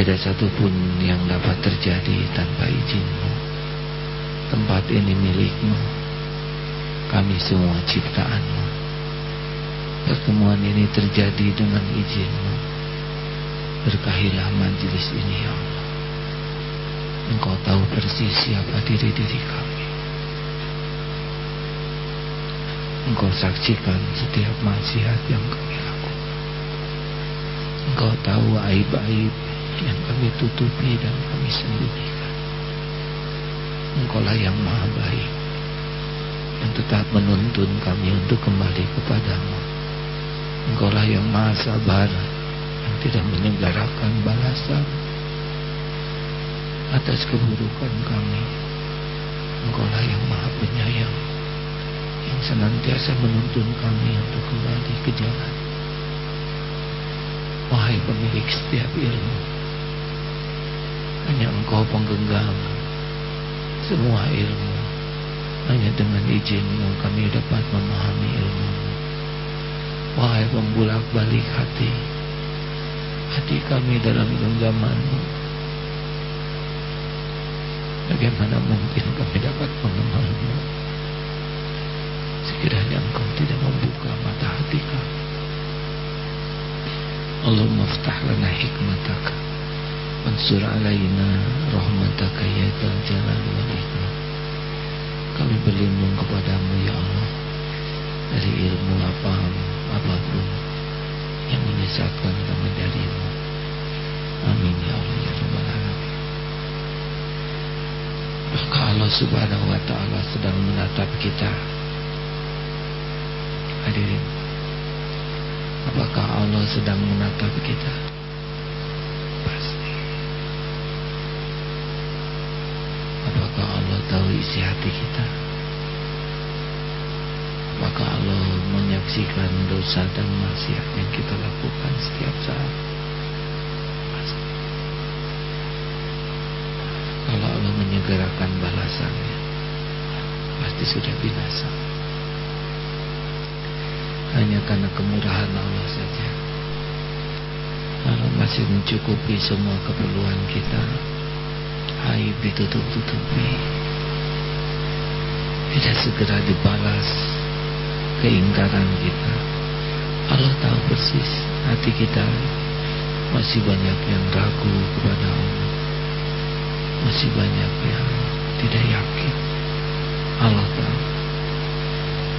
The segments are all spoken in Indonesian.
Tiada satupun yang dapat terjadi tanpa izinmu. Tempat ini milikmu. Kami semua ciptaanmu. Pertemuan ini terjadi dengan izinmu. Berkahilah majlis ini ya Allah. Engkau tahu persis siapa diri-diri kami. Engkau saksikan setiap maksiat yang kami lakukan. Engkau tahu aib-aib yang kami tutupi dan kami sembunyikan. Engkau lah yang maha baik Yang tetap menuntun kami untuk kembali kepadamu. Engkau lah yang maha sabar Yang tidak menyegarakan balasan Atas keburukan kami. Engkau lah yang maha penyayang Yang senantiasa menuntun kami untuk kembali ke jalan. Wahai pemilik setiap ilmu Hanya engkau penggenggam Semua ilmu. Hanya dengan izinmu kami dapat memahami ilmu Wahai pembulak balik hati Hati kami dalam genggamanmu. Bagaimana mungkin kami dapat mengenalmu? Sekiranya engkau tidak membuka mata hati kami. Allahumma ftah lana hikmataka Mansur alaina rahmataka ya dal wal ikram. Kami berlindung kepadamu ya Allah Dari ilmu apa apa pun Yang menyesatkan kami darimu. Amin ya Allah ya Rabbal Alamin. Maka Allah subhanahu wa ta'ala sedang menatap kita. Hadirin Apakah Allah sedang menatap kita? Pasti Apakah Allah tahu isi hati kita? Apakah Allah menyaksikan dosa dan maksiat yang kita lakukan setiap saat? Kalau Allah menyegerakan balasannya Pasti sudah binasa Hanya karena kemurahan Allah saja Allah masih mencukupi semua keperluan kita Aib ditutup-tutupi Tidak segera dibalas Keingkaran kita. Allah tahu persis Hati kita. Masih banyak yang ragu kepada Allah. Masih banyak yang Tidak yakin. Allah tahu.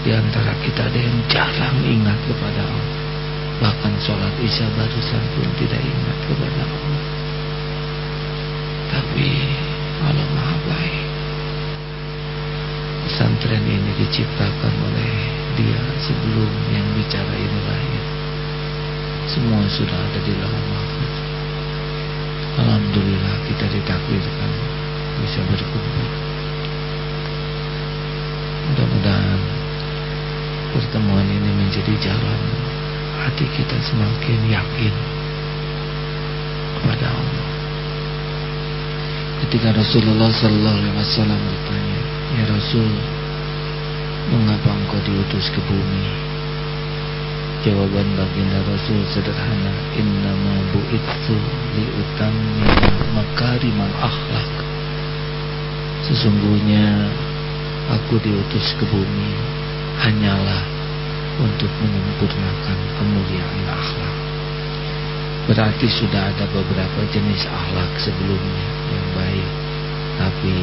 Di antara kita ada yang jarang ingat kepada Allah. Bahkan sholat isya barusan pun tidak ingat kepada Allah. Tapi Allah maha baik Pesantren ini diciptakan oleh dia sebelum yang bicara ini lahir. Semua sudah ada di dalam mahfud Alhamdulillah kita ditakdirkan bisa berkumpul. Mudah-mudahan pertemuan ini menjadi jalan hati kita semakin yakin kepada Allah. Ketika Rasulullah Sallallahu Alaihi Wasallam bertanya, Ya Rasul, mengapa engkau diutus ke bumi? Jawaban baginda Rasul sederhana, Innama bu'itsu liutamina makarimal akhlak. Sesungguhnya aku diutus ke bumi hanyalah untuk menyempurnakan kemuliaan akhlak. Berarti sudah ada beberapa jenis akhlak sebelumnya yang baik, tapi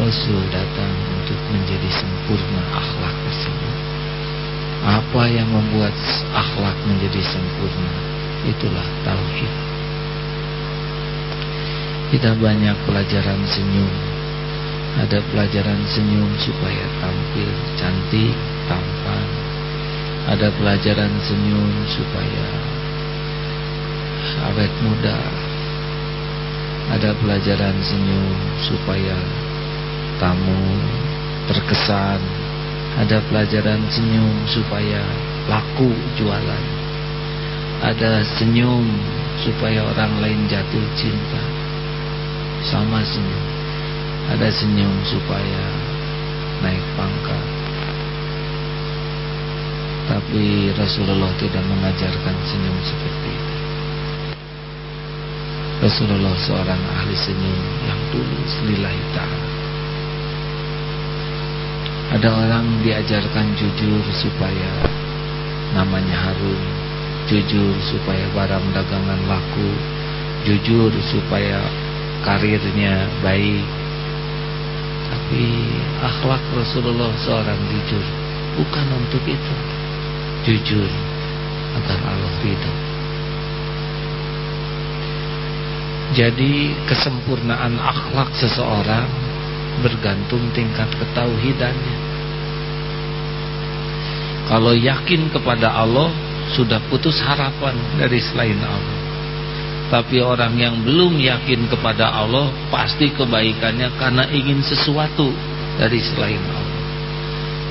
Rasul datang untuk menjadi sempurna akhlak tersebut. Apa yang membuat akhlak menjadi sempurna? Itulah tauhid. Kita banyak pelajaran senyum. Ada pelajaran senyum supaya tampil cantik, tampan. Ada pelajaran senyum supaya awet muda. Ada pelajaran senyum supaya tamu terkesan Ada pelajaran senyum supaya laku jualan. Ada senyum supaya orang lain jatuh cinta. Sama senyum. Ada senyum supaya naik pangkat. Tapi Rasulullah tidak mengajarkan senyum seperti itu. Rasulullah seorang ahli senyum yang tulus lillahi ta'ala. Ada orang diajarkan jujur supaya namanya harum, jujur supaya barang dagangan laku, jujur supaya karirnya baik. Tapi akhlak Rasulullah seorang jujur bukan untuk itu. Jujur agar Allah ridho. Jadi kesempurnaan akhlak seseorang bergantung tingkat ketauhidannya. Kalau yakin kepada Allah sudah putus harapan dari selain Allah. Tapi orang yang belum yakin kepada Allah pasti kebaikannya karena ingin sesuatu dari selain Allah.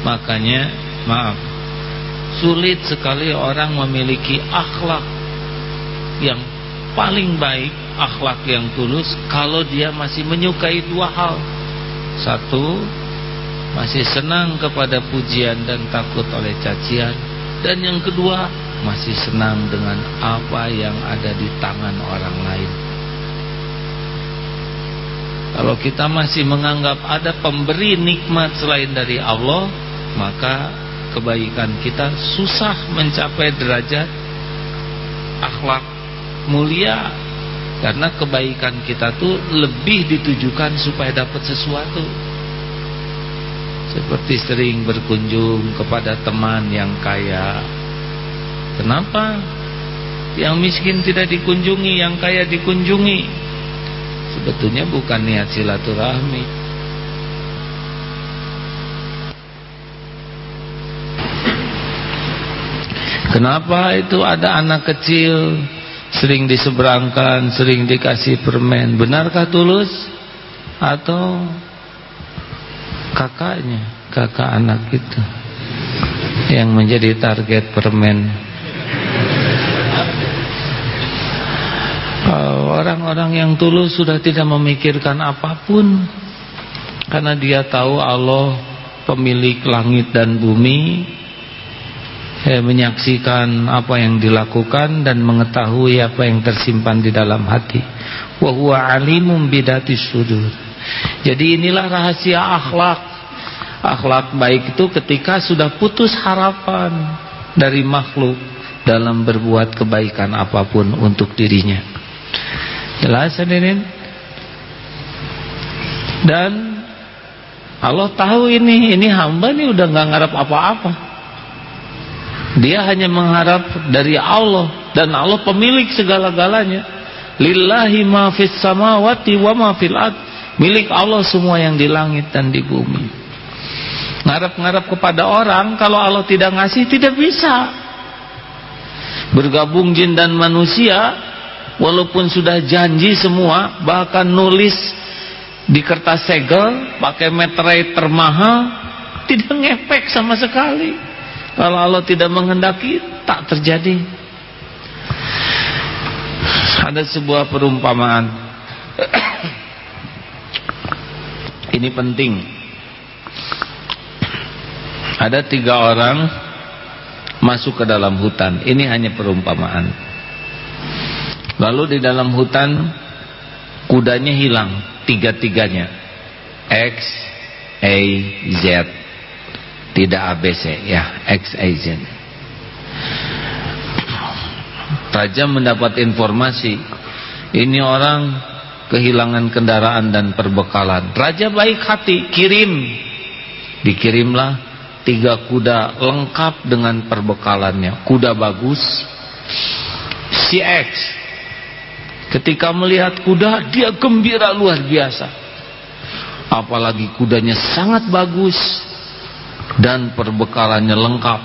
Makanya maaf sulit sekali orang memiliki akhlak yang paling baik, akhlak yang tulus kalau dia masih menyukai dua hal. Satu, masih senang kepada pujian dan takut oleh cacian. Dan yang kedua masih senang dengan apa yang ada di tangan orang lain. Kalau kita masih menganggap ada pemberi nikmat selain dari Allah maka kebaikan kita susah mencapai derajat akhlak mulia karena kebaikan kita tuh lebih ditujukan supaya dapat sesuatu seperti sering berkunjung kepada teman yang kaya. Kenapa? Yang miskin tidak dikunjungi, yang kaya dikunjungi. Sebetulnya bukan niat silaturahmi. Kenapa itu ada anak kecil sering diseberangkan, sering dikasih permen? Benarkah tulus? Atau kakaknya, kakak anak itu yang menjadi target permen. Orang-orang yang tulus sudah tidak memikirkan apa pun karena dia tahu Allah pemilik langit dan bumi eh, menyaksikan apa yang dilakukan dan mengetahui apa yang tersimpan di dalam hati. Wa huwa alimum bidatis sudur. Jadi inilah rahasia akhlak. Akhlak baik itu ketika sudah putus harapan dari makhluk dalam berbuat kebaikan apa pun untuk dirinya. Jelas hadirin? Dan Allah tahu ini, ini hamba ini udah nggak ngarap apa-apa. Dia hanya mengharap dari Allah dan Allah pemilik segala-galanya. Lillahi ma fis samawati wa ma fil ard. Milik Allah semua yang di langit dan di bumi. Ngarap-ngarap kepada orang kalau Allah tidak ngasih tidak bisa. Bergabung jin dan manusia walaupun sudah janji semua bahkan nulis di kertas segel pakai meterai termahal tidak ngepek sama sekali. Kalau Allah tidak menghendaki tak terjadi. Ada sebuah perumpamaan Ini penting. Ada tiga orang masuk ke dalam hutan. Ini hanya perumpamaan. Lalu di dalam hutan kudanya hilang tiga-tiganya. X, A, Z. Tidak ABC ya, X, A, Z. Raja mendapat informasi ini orang kehilangan kendaraan dan perbekalan. Raja baik hati, kirim. Dikirimlah tiga kuda lengkap dengan perbekalannya. Kuda bagus. Si X ketika melihat kuda, dia gembira luar biasa. Apalagi kudanya sangat bagus dan perbekalannya lengkap.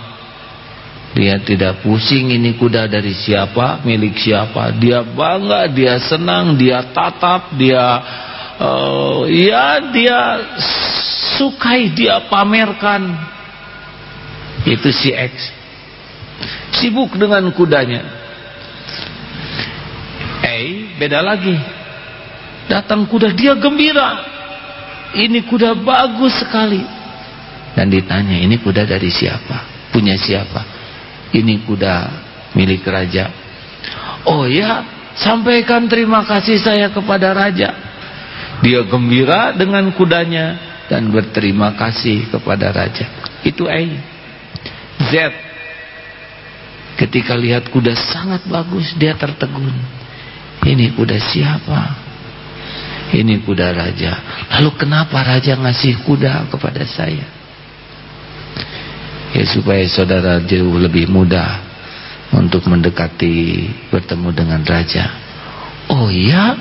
Dia tidak pusing ini kuda dari siapa, milik siapa. Dia bangga, dia senang, dia tatap, dia uh, ya dia sukai, dia pamerkan. Itu si X. Sibuk dengan kudanya. Eh, beda lagi. Datang kuda dia gembira. Ini kuda bagus sekali. Dan ditanya, ini kuda dari siapa? Punya siapa? Ini kuda milik raja. Oh ya, sampaikan terima kasih saya kepada raja. Dia gembira dengan kudanya dan berterima kasih kepada raja. Itu A. Z. Ketika lihat kuda sangat bagus, dia tertegun. Ini kuda siapa? Ini kuda raja. Lalu kenapa raja ngasih kuda kepada saya? Ya supaya saudara jauh lebih mudah untuk mendekati bertemu dengan raja. Oh iya,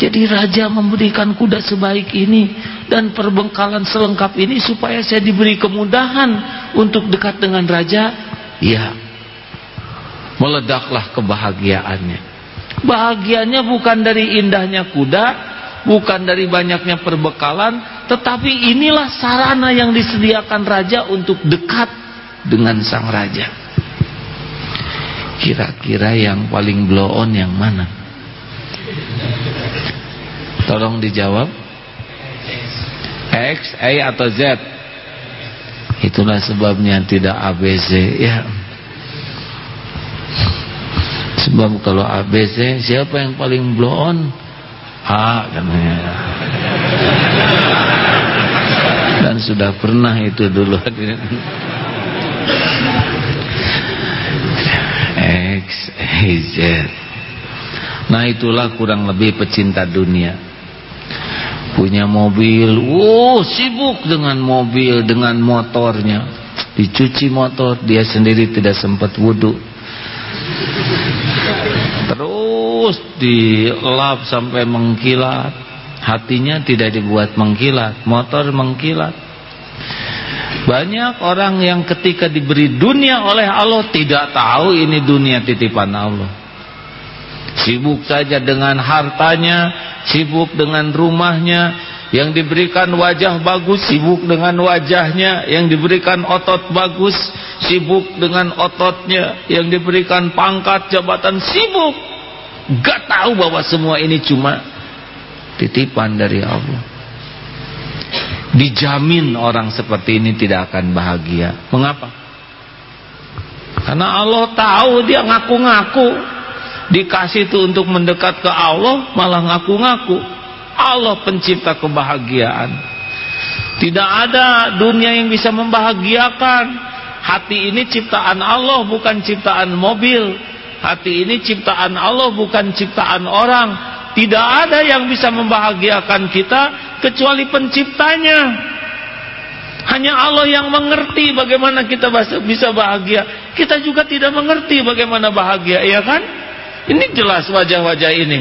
jadi raja memberikan kuda sebaik ini dan perbengkalan selengkap ini supaya saya diberi kemudahan untuk dekat dengan raja. Ya, meledaklah kebahagiaannya. Bahagianya bukan dari indahnya kuda, bukan dari banyaknya perbekalan, tetapi inilah sarana yang disediakan raja untuk dekat dengan sang raja. Kira-kira yang paling blow on yang mana? Tolong dijawab. X, A atau Z? Itulah sebabnya tidak ABC ya. Sebab kalau ABC siapa yang paling blow on? A katanya. Dan sudah pernah itu dulu. X, Y, Z. Nah itulah kurang lebih pecinta dunia. Punya mobil, oh sibuk dengan mobil, dengan motornya. Dicuci motor, dia sendiri tidak sempat wudhu. Terus dilap sampai mengkilat. Hatinya tidak dibuat mengkilat, motor mengkilat. Banyak orang yang ketika diberi dunia oleh Allah tidak tahu ini dunia titipan Allah. Sibuk saja dengan hartanya, sibuk dengan rumahnya, yang diberikan wajah bagus, sibuk dengan wajahnya, yang diberikan otot bagus, sibuk dengan ototnya, yang diberikan pangkat jabatan, sibuk. Gak tahu bahwa semua ini cuma titipan dari Allah. Dijamin orang seperti ini tidak akan bahagia. Mengapa? Karena Allah tahu dia ngaku-ngaku. Dikasih itu untuk mendekat ke Allah malah ngaku-ngaku. Allah pencipta kebahagiaan. Tidak ada dunia yang bisa membahagiakan. Hati ini ciptaan Allah bukan ciptaan mobil. Hati ini ciptaan Allah bukan ciptaan orang. Tidak ada yang bisa membahagiakan kita kecuali penciptanya. Hanya Allah yang mengerti bagaimana kita bisa bahagia. Kita juga tidak mengerti bagaimana bahagia, ya kan? Ini jelas wajah-wajah ini.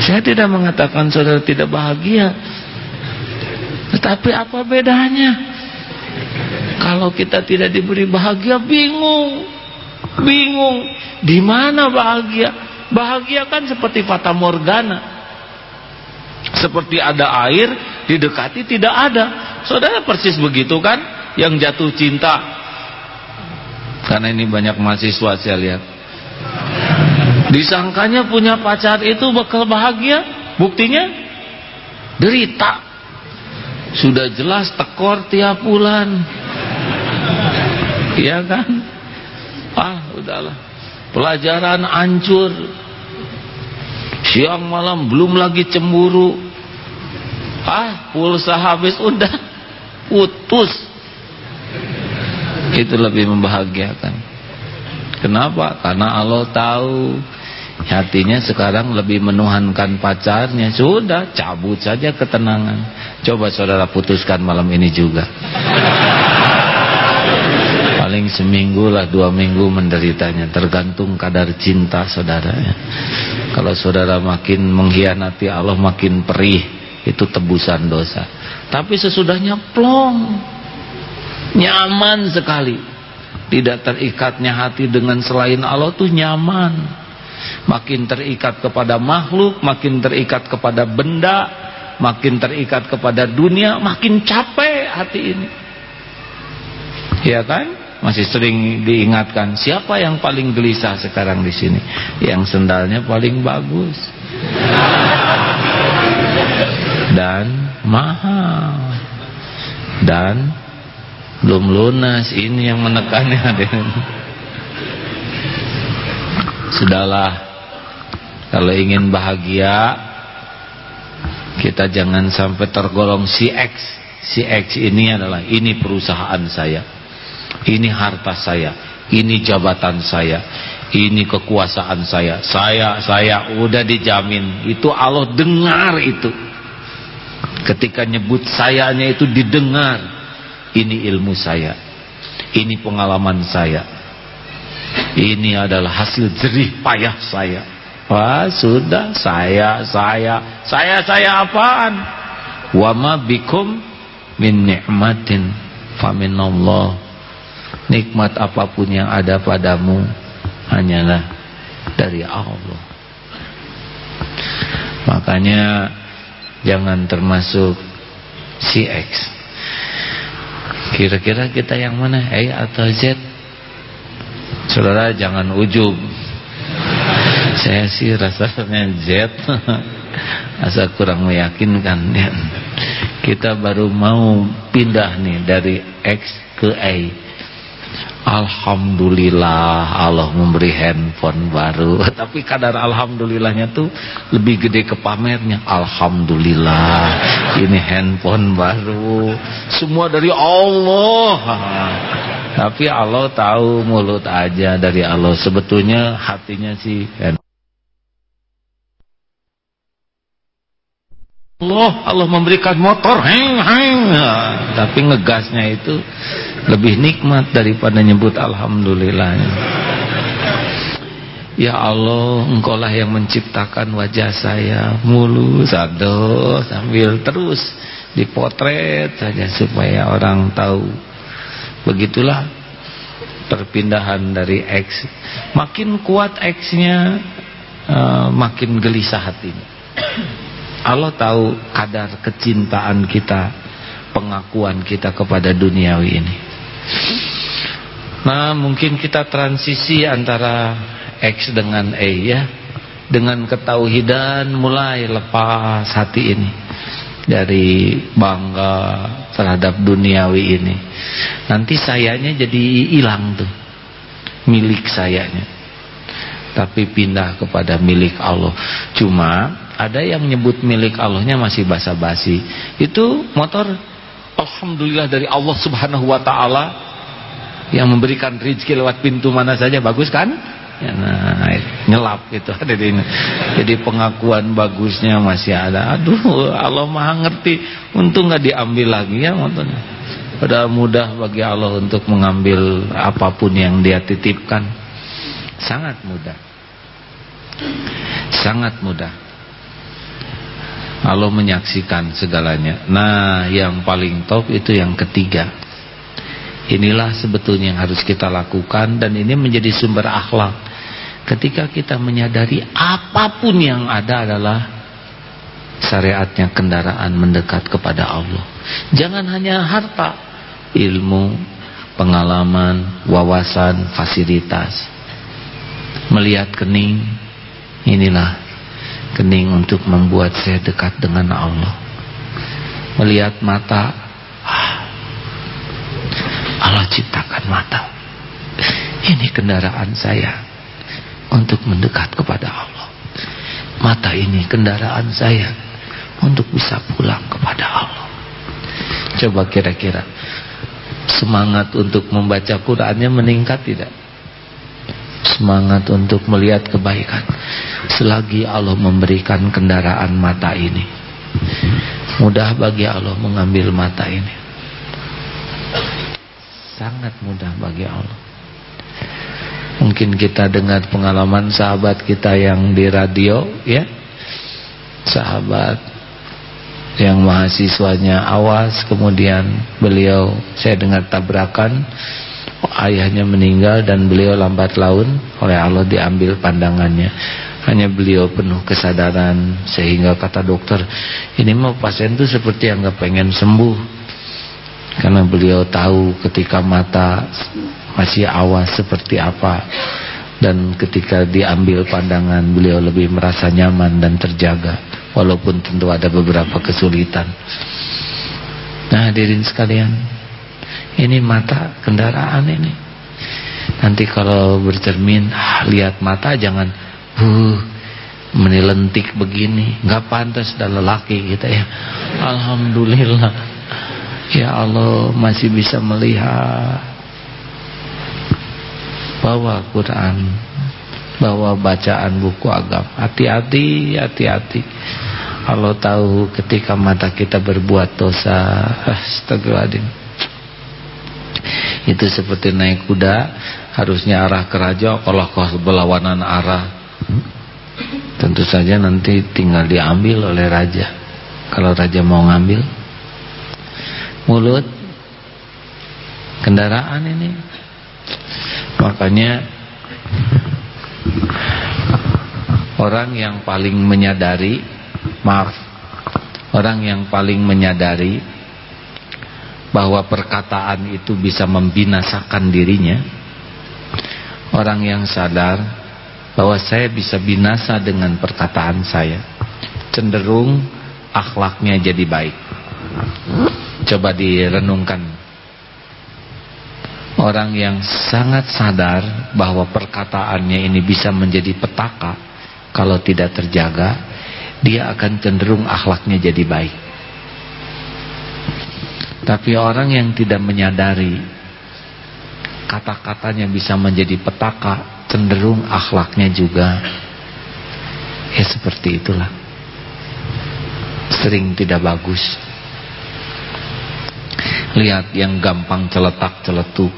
Saya tidak mengatakan saudara tidak bahagia. Tetapi apa bedanya? Kalau kita tidak diberi bahagia, bingung. Bingung. Di mana bahagia? Bahagia kan seperti fata morgana. Seperti ada air didekati tidak ada. Saudara persis begitu kan? Yang jatuh cinta. Karena ini banyak mahasiswa saya lihat. Disangkanya punya pacar itu bakal bahagia? Buktinya derita. Sudah jelas tekor tiap bulan. Iya kan? Ah udahlah pelajaran hancur. Siang malam belum lagi cemburu. Ah pulsa habis udah. Putus. Itu lebih membahagiakan. Kenapa? Karena Allah tahu. Hatinya sekarang lebih menuhankan pacarnya. Sudah cabut saja ketenangan. Coba saudara putuskan malam ini juga paling seminggu lah dua minggu menderitanya. Tergantung kadar cinta saudara ya. kalau saudara makin mengkhianati Allah makin perih itu tebusan dosa. Tapi sesudahnya plong. Nyaman sekali. Tidak terikatnya hati dengan selain Allah tuh nyaman. Makin terikat kepada makhluk makin terikat kepada benda makin terikat kepada dunia makin capek hati ini. Ya kan? Masih sering diingatkan siapa yang paling gelisah sekarang di sini? Yang sendalnya paling bagus. Dan mahal. Dan belum lunas ini yang menekannya. Sudahlah. Kalau ingin bahagia kita jangan sampai tergolong si X. Si X ini adalah ini perusahaan saya ini harta saya, ini jabatan saya, ini kekuasaan saya. Saya saya udah dijamin. Itu Allah dengar itu. Ketika nyebut sayanya itu didengar. Ini ilmu saya. Ini pengalaman saya. Ini adalah hasil jerih payah saya. Wah, sudah saya saya saya saya apaan? Wa ma bikum min ni'matin faminallah nikmat apa pun yang ada padamu hanyalah dari Allah. Makanya jangan termasuk si X. Kira-kira kita yang mana? E atau Z? Saudara jangan ujub. Saya sih rasanya Z. Asa kurang meyakinkan. Ya. kita baru mau pindah nih dari X ke A Alhamdulillah Allah memberi handphone baru. Tapi kadar Alhamdulillahnya tuh Lebih gede ke pamernya. Alhamdulillah Ini handphone baru. Semua dari Allah. Tapi Allah tahu mulut aja dari Allah. Sebetulnya hatinya sih Allah Allah memberikan motor heng heng. Tapi ngegasnya itu lebih nikmat daripada nyebut alhamdulillah ya Allah engkau lah yang menciptakan wajah saya mulus aduh sambil terus dipotret saja supaya orang tahu. Begitulah perpindahan dari X. Makin kuat X-nya uh, makin gelisah hatinya Allah tahu kadar kecintaan kita, pengakuan kita kepada duniawi ini. Nah, mungkin kita transisi antara X dengan E ya. Dengan ketauhidan mulai lepas hati ini dari bangga terhadap duniawi ini. Nanti sayanya jadi hilang tuh. Milik sayanya. Tapi pindah kepada milik Allah. Cuma ada yang nyebut milik Allahnya masih basa-basi. Itu motor Alhamdulillah dari Allah subhanahu wa ta'ala yang memberikan rezeki lewat pintu mana saja. Bagus kan? Ya, nah nyelap gitu. Jadi pengakuan bagusnya masih ada. Aduh Allah maha ngerti. Untung nggak diambil lagi ya motornya. Pada mudah bagi Allah untuk mengambil apa pun yang dia titipkan. Sangat mudah. Sangat mudah Allah menyaksikan segalanya. Nah, yang paling top itu yang ketiga. Inilah sebetulnya yang harus kita lakukan dan ini menjadi sumber akhlak. Ketika kita menyadari apa pun yang ada adalah syariatnya kendaraan mendekat kepada Allah. Jangan hanya harta, ilmu, pengalaman, wawasan, fasilitas. Melihat kening, inilah kening untuk membuat saya dekat dengan Allah. Melihat mata ah, Allah ciptakan mata. Ini kendaraan saya untuk mendekat kepada Allah. Mata ini kendaraan saya untuk bisa pulang kepada Allah. Coba kira-kira semangat untuk membaca Qurannya meningkat tidak semangat untuk melihat kebaikan. Selagi Allah memberikan kendaraan mata ini. Mudah bagi Allah mengambil mata ini. Sangat mudah bagi Allah. Mungkin kita dengar pengalaman sahabat kita yang di radio ya. Sahabat yang mahasiswanya awas kemudian beliau saya dengar tabrakan ayahnya meninggal dan beliau lambat laun oleh Allah diambil pandangannya. Hanya beliau penuh kesadaran sehingga kata dokter ini mau pasien tuh seperti yang gak pengen sembuh. Karena beliau tahu ketika mata masih awas seperti apa. Dan ketika diambil pandangan beliau lebih merasa nyaman dan terjaga. Walaupun tentu ada beberapa kesulitan. Nah hadirin sekalian ini mata kendaraan ini. Nanti kalau bercermin ah, lihat mata jangan uh, menilentik begini. Nggak pantas dan lelaki kita ya. Alhamdulillah. Ya Allah masih bisa melihat. Bawa Quran bawa bacaan buku agama. Hati-hati hati-hati. Allah tahu ketika mata kita berbuat dosa. Astagfirullahaladzim itu seperti naik kuda harusnya arah ke raja kalau kau berlawanan arah Tentu saja nanti tinggal diambil oleh raja. Kalau raja mau ngambil mulut kendaraan ini. Makanya orang yang paling menyadari maaf orang yang paling menyadari bahwa perkataan itu bisa membinasakan dirinya. Orang yang sadar bahwa saya bisa binasa dengan perkataan saya cenderung akhlaknya jadi baik. Coba direnungkan. Orang yang sangat sadar bahwa perkataannya ini bisa menjadi petaka kalau tidak terjaga dia akan cenderung akhlaknya jadi baik tapi orang yang tidak menyadari kata-katanya bisa menjadi petaka cenderung akhlaknya juga. Ya seperti itulah. Sering tidak bagus. Lihat yang gampang celetak celetuk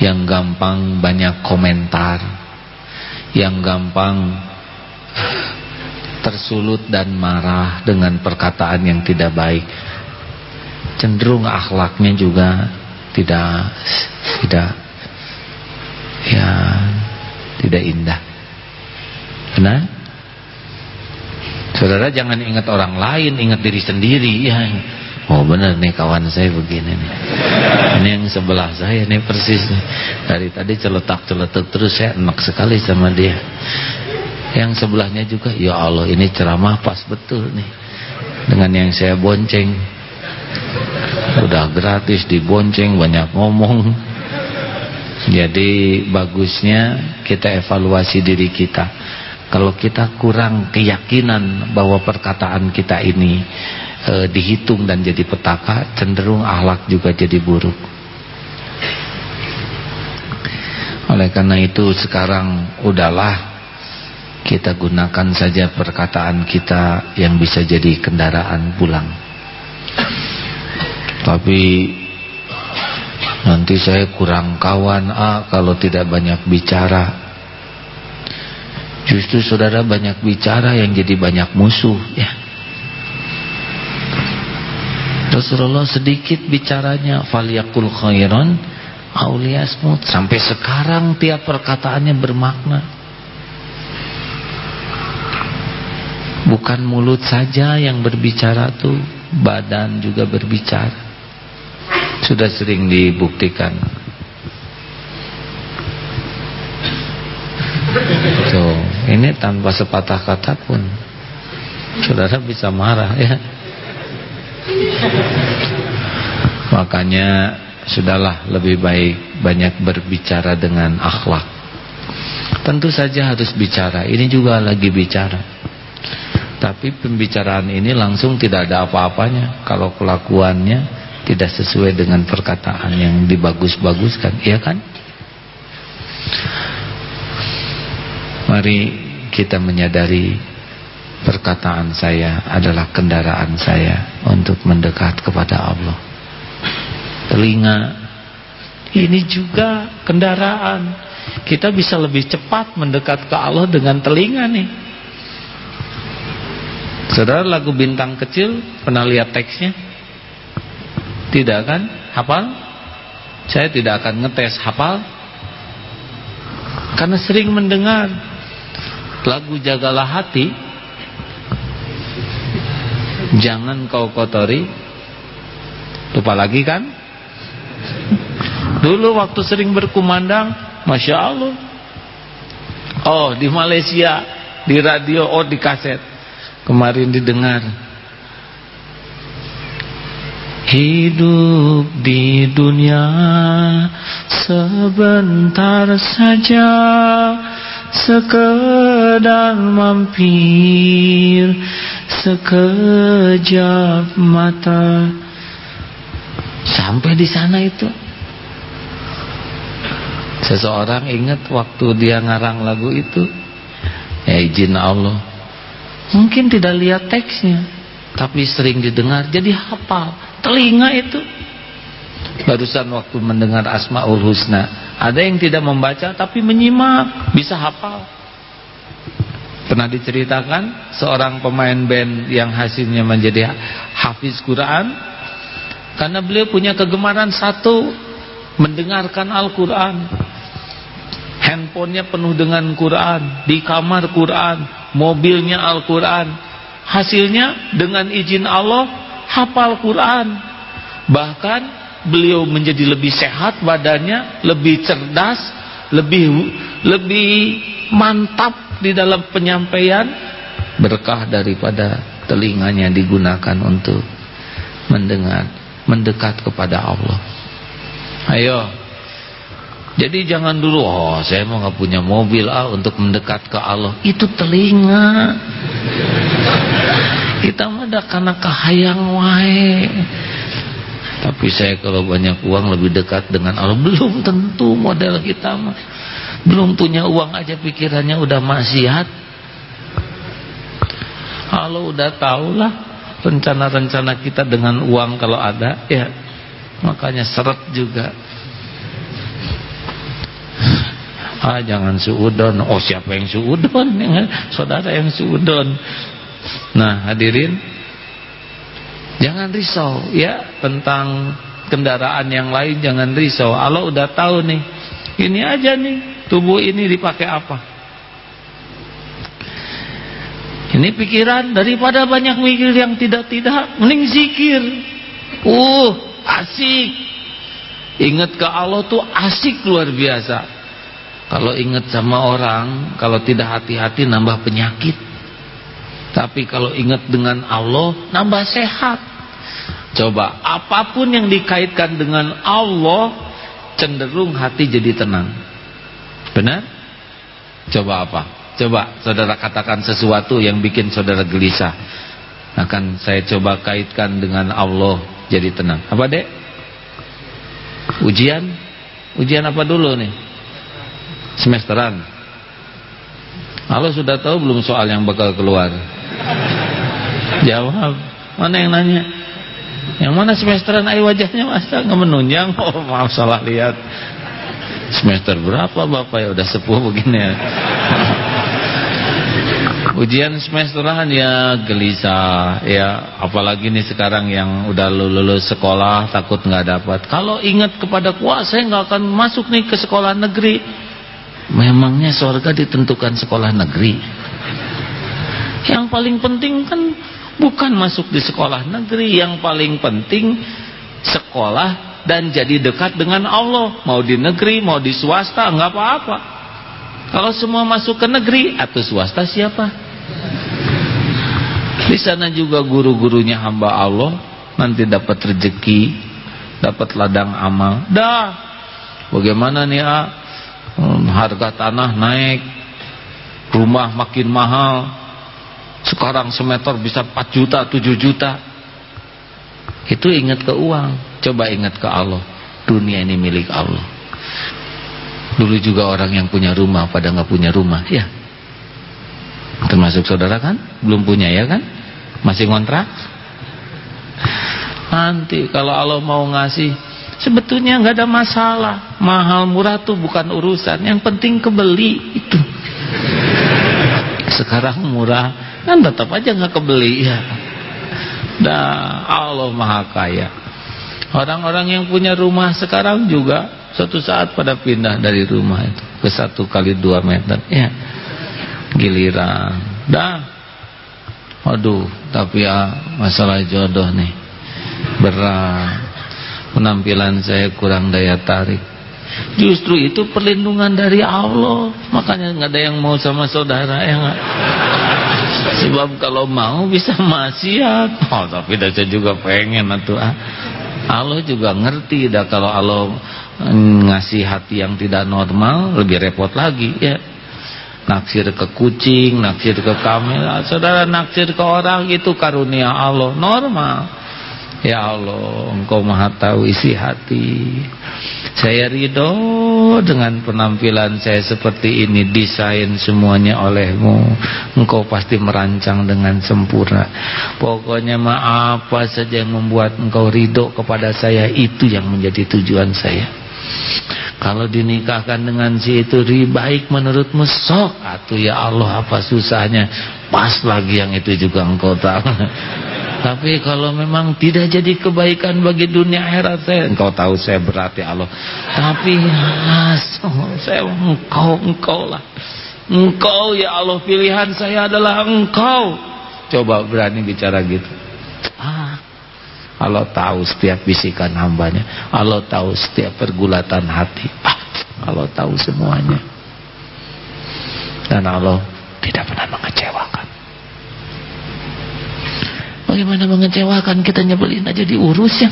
yang gampang banyak komentar yang gampang tersulut dan marah dengan perkataan yang tidak baik cenderung akhlaknya juga tidak tidak ya tidak indah. Benar? Saudara jangan ingat orang lain, ingat diri sendiri. Ya. Oh benar nih kawan saya begini nih. Ini yang sebelah saya nih persis nih. Dari tadi celetak-celetuk terus saya enak sekali sama dia. Yang sebelahnya juga, ya Allah ini ceramah pas betul nih. Dengan yang saya bonceng. Udah gratis dibonceng, banyak ngomong. Jadi bagusnya kita evaluasi diri kita. Kalau kita kurang keyakinan bahwa perkataan kita ini e, dihitung dan jadi petaka, cenderung ahlak juga jadi buruk. Oleh karena itu sekarang udahlah kita gunakan saja perkataan kita yang bisa jadi kendaraan pulang. Tapi Nanti saya kurang kawan ah, kalau tidak banyak bicara. Justru saudara banyak bicara yang jadi banyak musuh ya. Rasulullah sedikit bicaranya faliyakul khairan auliyasmut sampai sekarang tiap perkataannya bermakna. Bukan mulut saja yang berbicara tuh, badan juga berbicara. Sudah sering dibuktikan. Tuh, ini tanpa sepatah kata pun saudara bisa marah ya. Makanya sudahlah lebih baik banyak berbicara dengan akhlak. Tentu saja harus bicara. Ini juga lagi bicara. Tapi pembicaraan ini langsung tidak ada apa-apanya kalau kelakuannya tidak sesuai dengan perkataan yang dibagus-baguskan, iya kan? Mari kita menyadari perkataan saya adalah kendaraan saya untuk mendekat kepada Allah. Telinga ini juga kendaraan. Kita bisa lebih cepat mendekat ke Allah dengan telinga nih. Saudara lagu bintang kecil pernah lihat teksnya? Tidak akan hafal? Saya tidak akan ngetes hafal. Karena sering mendengar lagu Jagalah Hati. Jangan kau kotori lupa lagi kan dulu waktu sering berkumandang Masya Allah oh di Malaysia di radio oh di kaset kemarin didengar Hidup di dunia sebentar saja Sekedar mampir sekejap mata. Sampai di sana itu. Seseorang ingat waktu dia ngarang lagu itu? Ya izin Allah. Mungkin tidak lihat teksnya Tapi sering didengar jadi hafal telinga itu. Barusan waktu mendengar Asmaul Husna. Ada yang tidak membaca tapi menyimak bisa hafal. Pernah diceritakan seorang pemain band yang hasilnya menjadi hafiz Quran? Karena beliau punya kegemaran satu mendengarkan Al-Quran. Handphonenya penuh dengan Quran di kamar Quran mobilnya Al-Quran. Hasilnya dengan izin Allah hafal Quran. Bahkan beliau menjadi lebih sehat badannya lebih cerdas lebih lebih mantap di dalam penyampaian. Berkah daripada telinganya digunakan untuk mendengar mendekat kepada Allah. Ayo jadi jangan dulu oh saya mau nggak punya mobil ah untuk mendekat ke Allah. Itu telinga. Kita mah karena kahayang wae. Tapi saya kalau banyak uang lebih dekat dengan Allah. Belum tentu model kita mah. Belum punya uang aja pikirannya udah maksiat. Kalau udah tahulah rencana-rencana kita dengan uang kalau ada ya. Makanya seret juga ah jangan suudon. Oh siapa yang suudon? Saudara yang suudon. Nah hadirin Jangan risau ya Tentang kendaraan yang lain Jangan risau. Allah udah tahu nih Ini aja nih Tubuh ini dipakai apa? Ini pikiran Daripada banyak mikir yang tidak-tidak Mending zikir. Uh asik. Ingat ke Allah tuh asik luar biasa Kalau ingat sama orang Kalau tidak hati-hati nambah penyakit tapi kalau ingat dengan Allah nambah sehat. Coba apa pun yang dikaitkan dengan Allah cenderung hati jadi tenang. Benar? Coba apa? Coba saudara katakan sesuatu yang bikin saudara gelisah. Akan saya coba kaitkan dengan Allah jadi tenang. Apa dek? Ujian? Ujian apa dulu nih? Semesteran. Allah sudah tahu belum soal yang bakal keluar? Jawab. Mana yang nanya? Yang mana semesteran ayo wajahnya masa nggak menunjang? Oh maaf salah lihat. Semester berapa Bapak ya udah sepuh begini ya. Ujian semesteran ya gelisah ya apalagi nih sekarang yang udah lulus sekolah takut nggak dapat. Kalau ingat kepada kuasa saya nggak akan masuk nih ke sekolah negeri. Memangnya surga ditentukan sekolah negeri. Yang paling penting kan bukan masuk di sekolah negeri, yang paling penting sekolah dan jadi dekat dengan Allah. Mau di negeri, mau di swasta, nggak apa-apa. Kalau semua masuk ke negeri atau swasta siapa? Di sana juga guru-gurunya hamba Allah nanti dapat rezeki, dapat ladang amal. Dah. Bagaimana nih, ah? Harga tanah naik, rumah makin mahal, sekarang semeter bisa 4 juta, 7 juta. Itu ingat ke uang. Coba ingat ke Allah. Dunia ini milik Allah. Dulu juga orang yang punya rumah pada nggak punya rumah, ya. Termasuk saudara kan? Belum punya ya kan? Masih ngontrak? Nanti kalau Allah mau ngasih, sebetulnya nggak ada masalah. Mahal murah tuh bukan urusan. Yang penting kebeli itu. Sekarang murah kan tetap aja nggak kebeli ya. Nah, Allah Maha Kaya. Orang-orang yang punya rumah sekarang juga suatu saat pada pindah dari rumah itu ke satu kali dua meter. Ya, giliran. Dah, aduh, tapi ya masalah jodoh nih berat. Penampilan saya kurang daya tarik justru itu perlindungan dari Allah makanya nggak ada yang mau sama saudara ya gak? sebab kalau mau bisa maksiat oh tapi saya juga pengen atau ah. Allah juga ngerti dah kalau Allah ngasih hati yang tidak normal lebih repot lagi ya naksir ke kucing, naksir ke kamera, saudara naksir ke orang itu karunia Allah normal. Ya Allah, Engkau Maha tahu isi hati. Saya ridho dengan penampilan saya seperti ini, desain semuanya olehmu. Engkau pasti merancang dengan sempurna. Pokoknya ma apa saja yang membuat Engkau ridho kepada saya itu yang menjadi tujuan saya. Kalau dinikahkan dengan si itu baik menurutmu sok. Atau ya Allah apa susahnya? Pas lagi yang itu juga engkau tahu. Tapi kalau memang tidak jadi kebaikan bagi dunia akhirat saya engkau tahu saya berarti Allah. Tapi mas, saya engkau engkau lah. Engkau ya Allah pilihan saya adalah engkau. Coba berani bicara gitu Allah tahu setiap bisikan hambanya. Allah tahu setiap pergulatan hati. Ah, Allah tahu semuanya. Dan Allah tidak pernah mengecewakan. Bagaimana mengecewakan? Kita nyebelin aja diurus ya.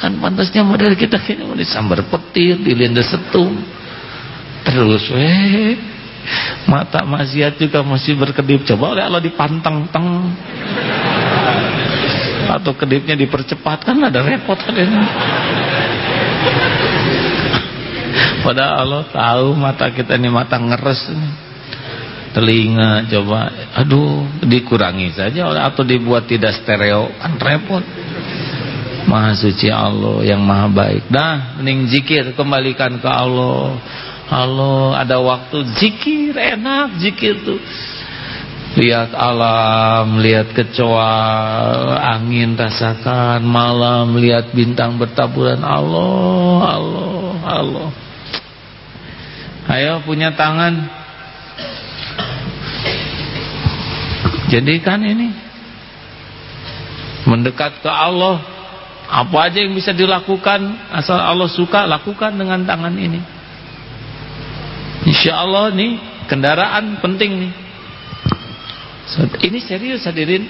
Kan pantasnya model kita kayaknya mau disambar petir dilindas setung terus weh mata maksiat juga masih berkedip. Coba oleh Allah dipantang teng atau kedipnya dipercepat kan ada repot ini padahal Allah tahu mata kita ini mata ngeres. Telinga coba aduh dikurangi saja. Atau dibuat tidak stereo kan repot. Maha suci Allah yang maha baik. Dah mending zikir kembalikan ke Allah. Allah ada waktu zikir enak zikir tuh lihat alam, lihat kecoa, angin rasakan, malam lihat bintang bertaburan Allah, Allah, Allah. Ayo punya tangan. Jadikan ini mendekat ke Allah. Apa aja yang bisa dilakukan asal Allah suka lakukan dengan tangan ini. Insya Allah nih kendaraan penting nih ini serius hadirin.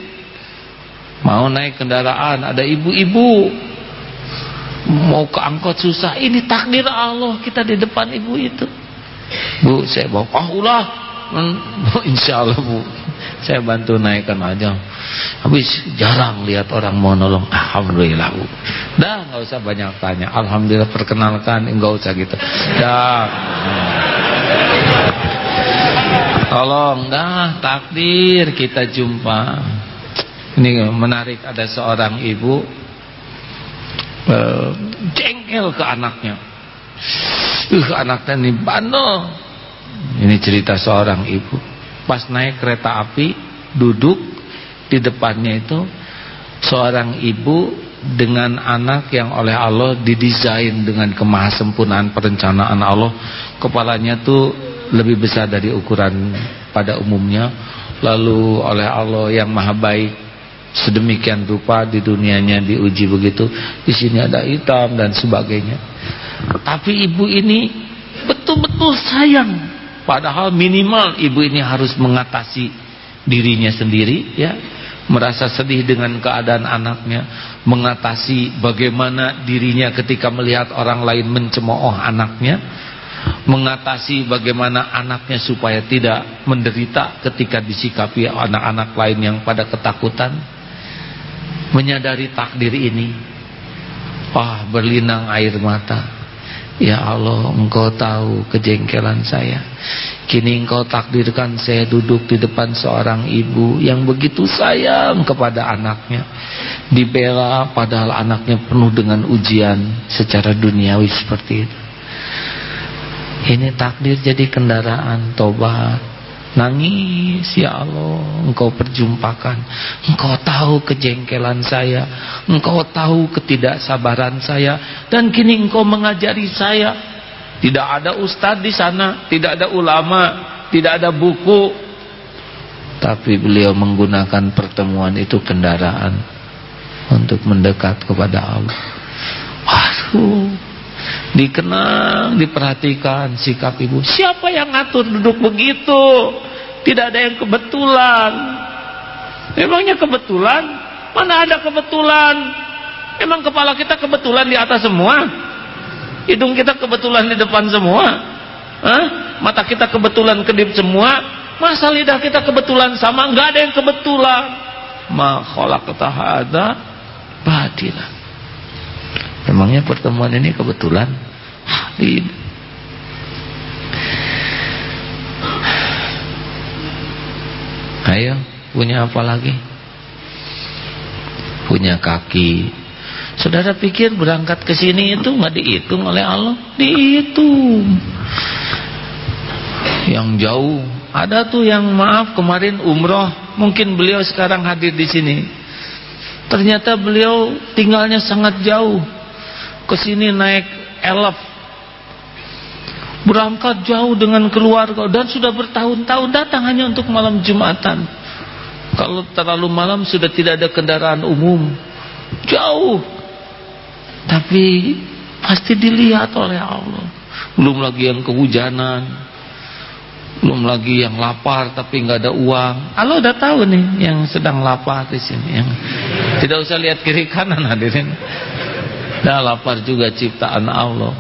Mau naik kendaraan, ada ibu-ibu mau ke angkot susah. Ini takdir Allah kita di depan ibu itu. Bu, saya bawa. Oh, ulah. Insya Allah bu, saya bantu naikkan aja. Habis jarang lihat orang mau nolong. Alhamdulillah bu. Dah nggak usah banyak tanya. Alhamdulillah perkenalkan, enggak usah gitu. Dah. Tolong dah takdir kita jumpa. Ini menarik ada seorang ibu uh, jengkel ke anaknya. Uh anaknya ini bandel. Ini cerita seorang ibu. Pas naik kereta api duduk di depannya itu seorang ibu dengan anak yang oleh Allah didesain dengan kemahasempurnaan perencanaan Allah. Kepalanya tuh lebih besar dari ukuran pada umumnya. Lalu oleh Allah yang maha baik sedemikian rupa di dunianya diuji begitu. Di sini ada hitam dan sebagainya. Tapi ibu ini betul-betul sayang. Padahal minimal ibu ini harus mengatasi dirinya sendiri ya. Merasa sedih dengan keadaan anaknya. Mengatasi bagaimana dirinya ketika melihat orang lain mencemooh anaknya mengatasi bagaimana anaknya supaya tidak menderita ketika disikapi anak-anak lain yang pada ketakutan. Menyadari takdir ini. Wah berlinang air mata. Ya Allah engkau tahu kejengkelan saya. Kini engkau takdirkan saya duduk di depan seorang ibu yang begitu sayang kepada anaknya. Dibela padahal anaknya penuh dengan ujian secara duniawi seperti itu ini takdir jadi kendaraan tobat. Nangis ya Allah Engkau perjumpakan. Engkau tahu kejengkelan saya. Engkau tahu ketidaksabaran saya. Dan kini engkau mengajari saya. Tidak ada ustadz di sana Tidak ada ulama Tidak ada buku. Tapi beliau menggunakan pertemuan itu kendaraan untuk mendekat kepada Allah. Waduh, dikenang, diperhatikan sikap ibu. Siapa yang ngatur duduk begitu? Tidak ada yang kebetulan. Memangnya kebetulan? Mana ada kebetulan? Emang kepala kita kebetulan di atas semua? Hidung kita kebetulan di depan semua? Hah? Mata kita kebetulan kedip semua? Masa lidah kita kebetulan sama? Enggak ada yang kebetulan. Ma khalaqta hadza. Emangnya pertemuan ini kebetulan? Ayo, punya apa lagi? Punya kaki. Saudara pikir berangkat ke sini itu nggak dihitung oleh Allah? Dihitung. Yang jauh. Ada tuh yang maaf kemarin umroh, mungkin beliau sekarang hadir di sini. Ternyata beliau tinggalnya sangat jauh. Ke sini naik elf berangkat jauh dengan keluarga dan sudah bertahun-tahun datang hanya untuk malam Jumatan. Kalau terlalu malam sudah tidak ada kendaraan umum. Jauh. Tapi pasti dilihat oleh Allah. Belum lagi yang kehujanan. Belum lagi yang lapar tapi nggak ada uang. Allah udah tahu nih yang sedang lapar di sini. Yang tidak usah lihat kiri kanan hadirin. Dah lapar juga ciptaan Allah.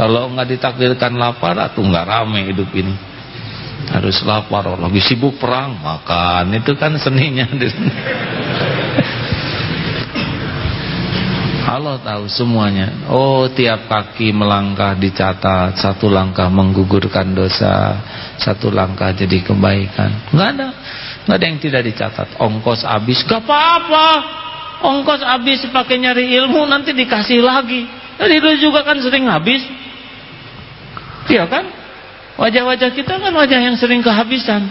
Kalau nggak ditakdirkan lapar atau nggak rame hidup ini. Harus lapar, lagi sibuk perang, makan. Itu kan seninya. Allah tahu semuanya. Oh, tiap kaki melangkah dicatat, satu langkah menggugurkan dosa, satu langkah jadi kebaikan. Nggak ada, nggak ada yang tidak dicatat. Ongkos habis, gak apa-apa. Ongkos habis pakai nyari ilmu nanti dikasih lagi. Jadi itu juga kan sering habis. Iya kan? Wajah-wajah kita kan wajah yang sering kehabisan.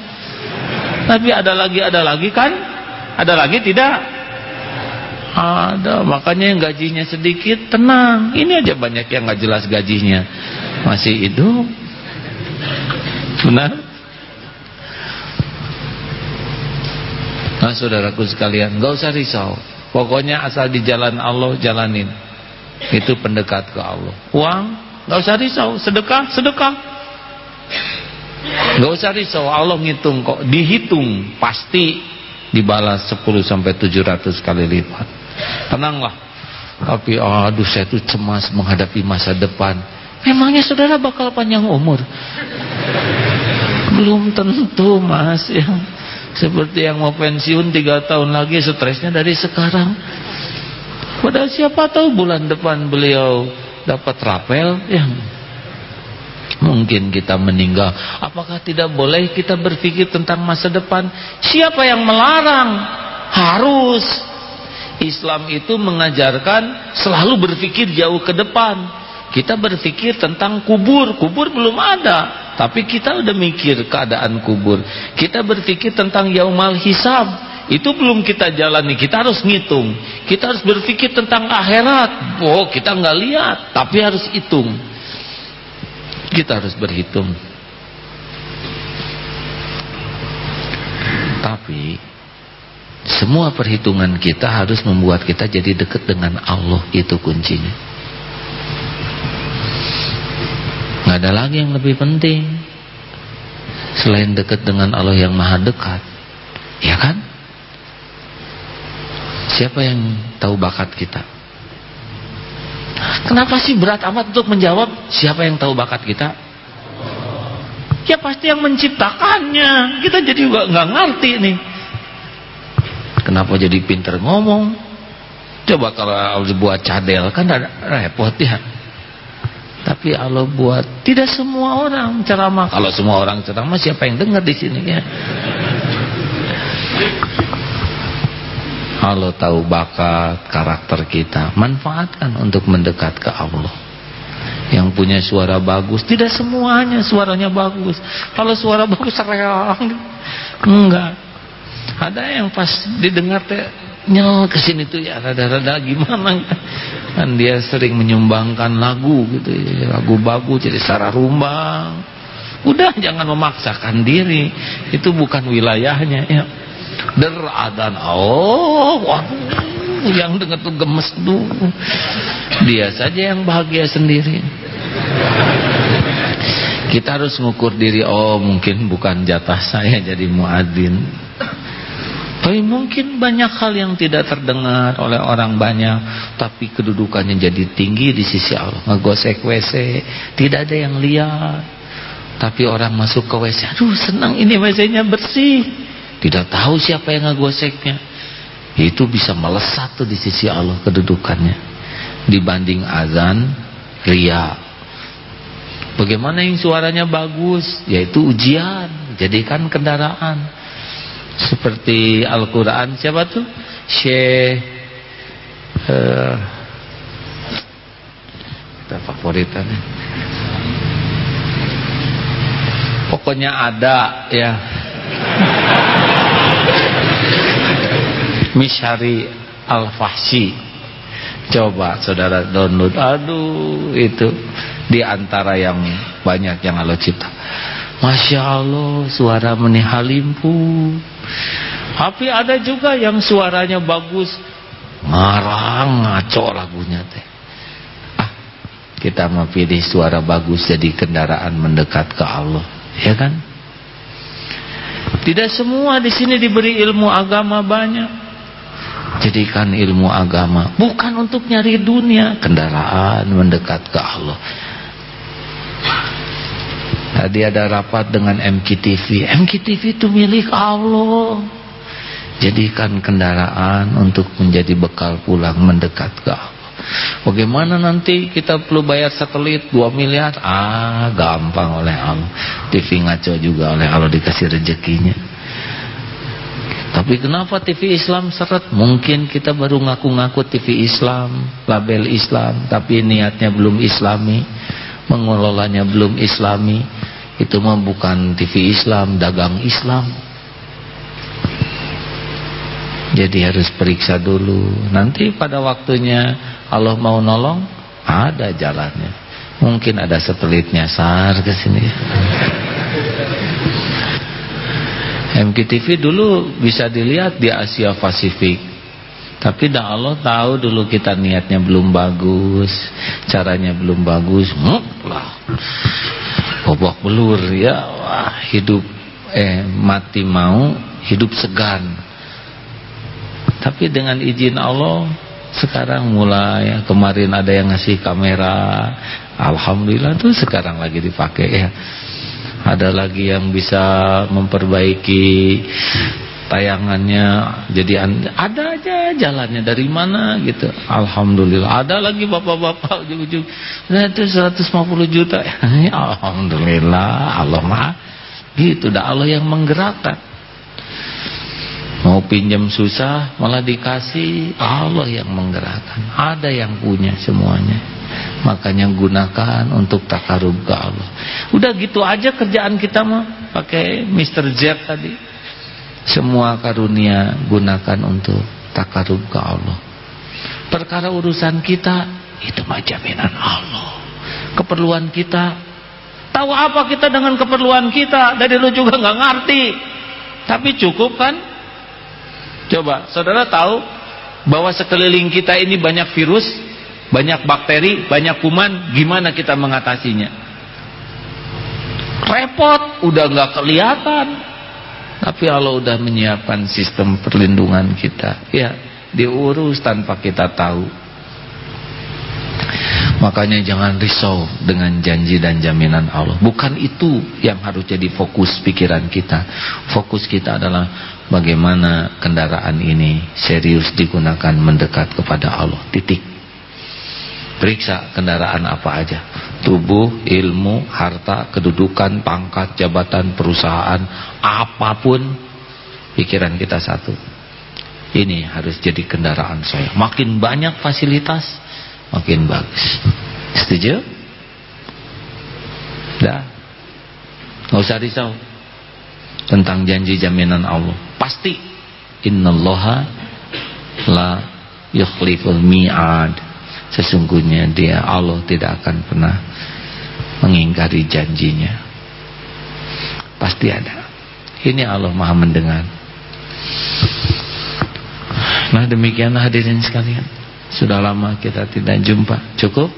Tapi ada lagi, ada lagi kan? Ada lagi tidak? Ada, makanya yang gajinya sedikit tenang. Ini aja banyak yang nggak jelas gajinya. Masih hidup. Benar? Nah saudaraku sekalian, nggak usah risau. Pokoknya asal di jalan Allah jalanin. Itu pendekat ke Allah. Uang Gak usah risau, sedekah, sedekah. Gak usah risau, Allah ngitung kok, dihitung pasti dibalas 10 sampai 700 kali lipat. Tenanglah. Tapi aduh saya tuh cemas menghadapi masa depan. Memangnya saudara bakal panjang umur? Belum tentu mas yang seperti yang mau pensiun 3 tahun lagi stresnya dari sekarang. Padahal siapa tahu bulan depan beliau dapat rapel yang mungkin kita meninggal. Apakah tidak boleh kita berpikir tentang masa depan? Siapa yang melarang? Harus. Islam itu mengajarkan selalu berpikir jauh ke depan kita berpikir tentang kubur. Kubur belum ada. Tapi kita udah mikir keadaan kubur. Kita berpikir tentang yaumal hisab. Itu belum kita jalani. Kita harus ngitung. Kita harus berpikir tentang akhirat. Oh kita nggak lihat. Tapi harus hitung. Kita harus berhitung. Tapi semua perhitungan kita harus membuat kita jadi dekat dengan Allah itu kuncinya ada lagi yang lebih penting selain dekat dengan Allah yang maha dekat ya kan Siapa yang tahu bakat kita? Kenapa sih berat amat untuk menjawab siapa yang tahu bakat kita? Ya pasti yang menciptakannya. Kita jadi juga nggak ngerti nih. Kenapa jadi pinter ngomong? Coba kalau Allah buat cadel kan repot ya. Tapi Allah buat tidak semua orang ceramah. Kalau semua orang ceramah siapa yang dengar di sini ya? Allah tahu bakat, karakter kita. Manfaatkan untuk mendekat ke Allah. Yang punya suara bagus, tidak semuanya suaranya bagus. Kalau suara bagus reang. Enggak. Ada yang pas didengar teh nyel ke sini tuh ya rada-rada gimana kan dia sering menyumbangkan lagu gitu ya, lagu bagus jadi sarah rumbang udah jangan memaksakan diri itu bukan wilayahnya ya deradan oh waduh yang dengar tuh gemes tuh. Dia saja yang bahagia sendiri. Kita harus mengukur diri, oh mungkin bukan jatah saya jadi muadzin. Tapi mungkin banyak hal yang tidak terdengar oleh orang banyak, tapi kedudukannya jadi tinggi di sisi Allah. Ngegosek WC, tidak ada yang lihat. Tapi orang masuk ke WC, aduh senang ini WC-nya bersih. Tidak tahu siapa yang ngegoseknya. Itu bisa melesat tuh di sisi Allah kedudukannya. Dibanding azan, ria, Bagaimana yang suaranya bagus? Yaitu ujian. Jadikan kendaraan. Seperti Al-Quran. Siapa tuh? Syekh. Uh, kita favoritannya. Pokoknya ada ya. Mishari Al-Fahsi. Coba saudara download. Aduh itu di antara yang banyak yang Allah cipta. Masya Allah suara menihalimpu. Tapi ada juga yang suaranya bagus. Ngarang ngaco lagunya teh. Ah, kita mau pilih suara bagus jadi kendaraan mendekat ke Allah, ya kan? Tidak semua di sini diberi ilmu agama banyak. Jadikan ilmu agama bukan untuk nyari dunia, kendaraan mendekat ke Allah. Tadi ada rapat dengan MKTV. MKTV itu milik Allah. Jadikan kendaraan untuk menjadi bekal pulang mendekat ke Allah. Bagaimana nanti kita perlu bayar satelit 2 miliar? Ah, gampang oleh Allah. TV ngaco juga oleh Allah dikasih rezekinya. Tapi kenapa TV Islam seret? Mungkin kita baru ngaku-ngaku TV Islam, label Islam, tapi niatnya belum islami, mengelolanya belum islami itu mah bukan TV Islam, dagang Islam. Jadi harus periksa dulu. Nanti pada waktunya Allah mau nolong, ada jalannya. Mungkin ada satelitnya sar ke sini. MKTV dulu bisa dilihat di Asia Pasifik. Tapi dah Allah tahu dulu kita niatnya belum bagus, caranya belum bagus. Hmm, lah. Bobok belur ya. Wah, hidup eh mati mau hidup segan. Tapi dengan izin Allah sekarang mulai. Kemarin ada yang ngasih kamera. Alhamdulillah tuh sekarang lagi dipakai ya. Ada lagi yang bisa memperbaiki tayangannya jadi ada aja jalannya dari mana gitu. Alhamdulillah. Ada lagi bapak-bapak ujung-ujung. Nah itu 150 juta. Alhamdulillah. Allah mah gitu. Dah Allah yang menggerakkan. Mau pinjam susah malah dikasih. Allah yang menggerakkan. Ada yang punya semuanya. Makanya gunakan untuk takarub ke Allah. Udah gitu aja kerjaan kita mah. Pakai Mr. Z tadi semua karunia gunakan untuk takarub ke Allah. Perkara urusan kita itu mah jaminan Allah. Keperluan kita tahu apa kita dengan keperluan kita dari lu juga nggak ngerti. Tapi cukup kan? Coba saudara tahu bahwa sekeliling kita ini banyak virus, banyak bakteri, banyak kuman, gimana kita mengatasinya? Repot, udah nggak kelihatan. Tapi Allah udah menyiapkan sistem perlindungan kita. Ya, diurus tanpa kita tahu. Makanya jangan risau dengan janji dan jaminan Allah. Bukan itu yang harus jadi fokus pikiran kita. Fokus kita adalah bagaimana kendaraan ini serius digunakan mendekat kepada Allah. Titik. Periksa kendaraan apa aja. Tubuh, ilmu, harta, kedudukan, pangkat, jabatan, perusahaan, apa pun pikiran kita satu. Ini harus jadi kendaraan saya. Makin banyak fasilitas, makin bagus. Setuju? Dah. Nggak usah risau tentang janji jaminan Allah. Pasti innallaha la yukhliful mi'ad Sesungguhnya dia Allah tidak akan pernah mengingkari janjinya. Pasti ada. Ini Allah maha mendengar. Nah demikianlah hadirin sekalian Sudah lama kita tidak jumpa Cukup?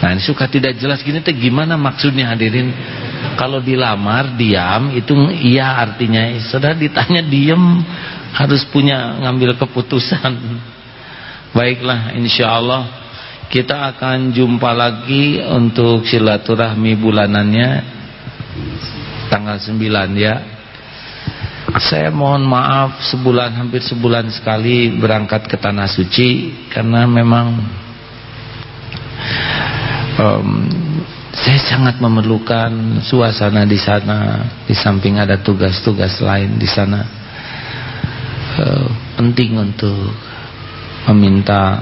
Nah ini suka tidak jelas gini teh gimana maksudnya hadirin Kalau dilamar diam itu iya artinya Sudah ditanya diem Harus punya ngambil keputusan Baiklah insya Allah Kita akan jumpa lagi Untuk silaturahmi bulanannya Tanggal 9 ya. Saya mohon maaf sebulan hampir sebulan sekali berangkat ke tanah suci karena memang um, saya sangat memerlukan suasana di sana. Di samping ada tugas-tugas lain di sana uh, penting untuk meminta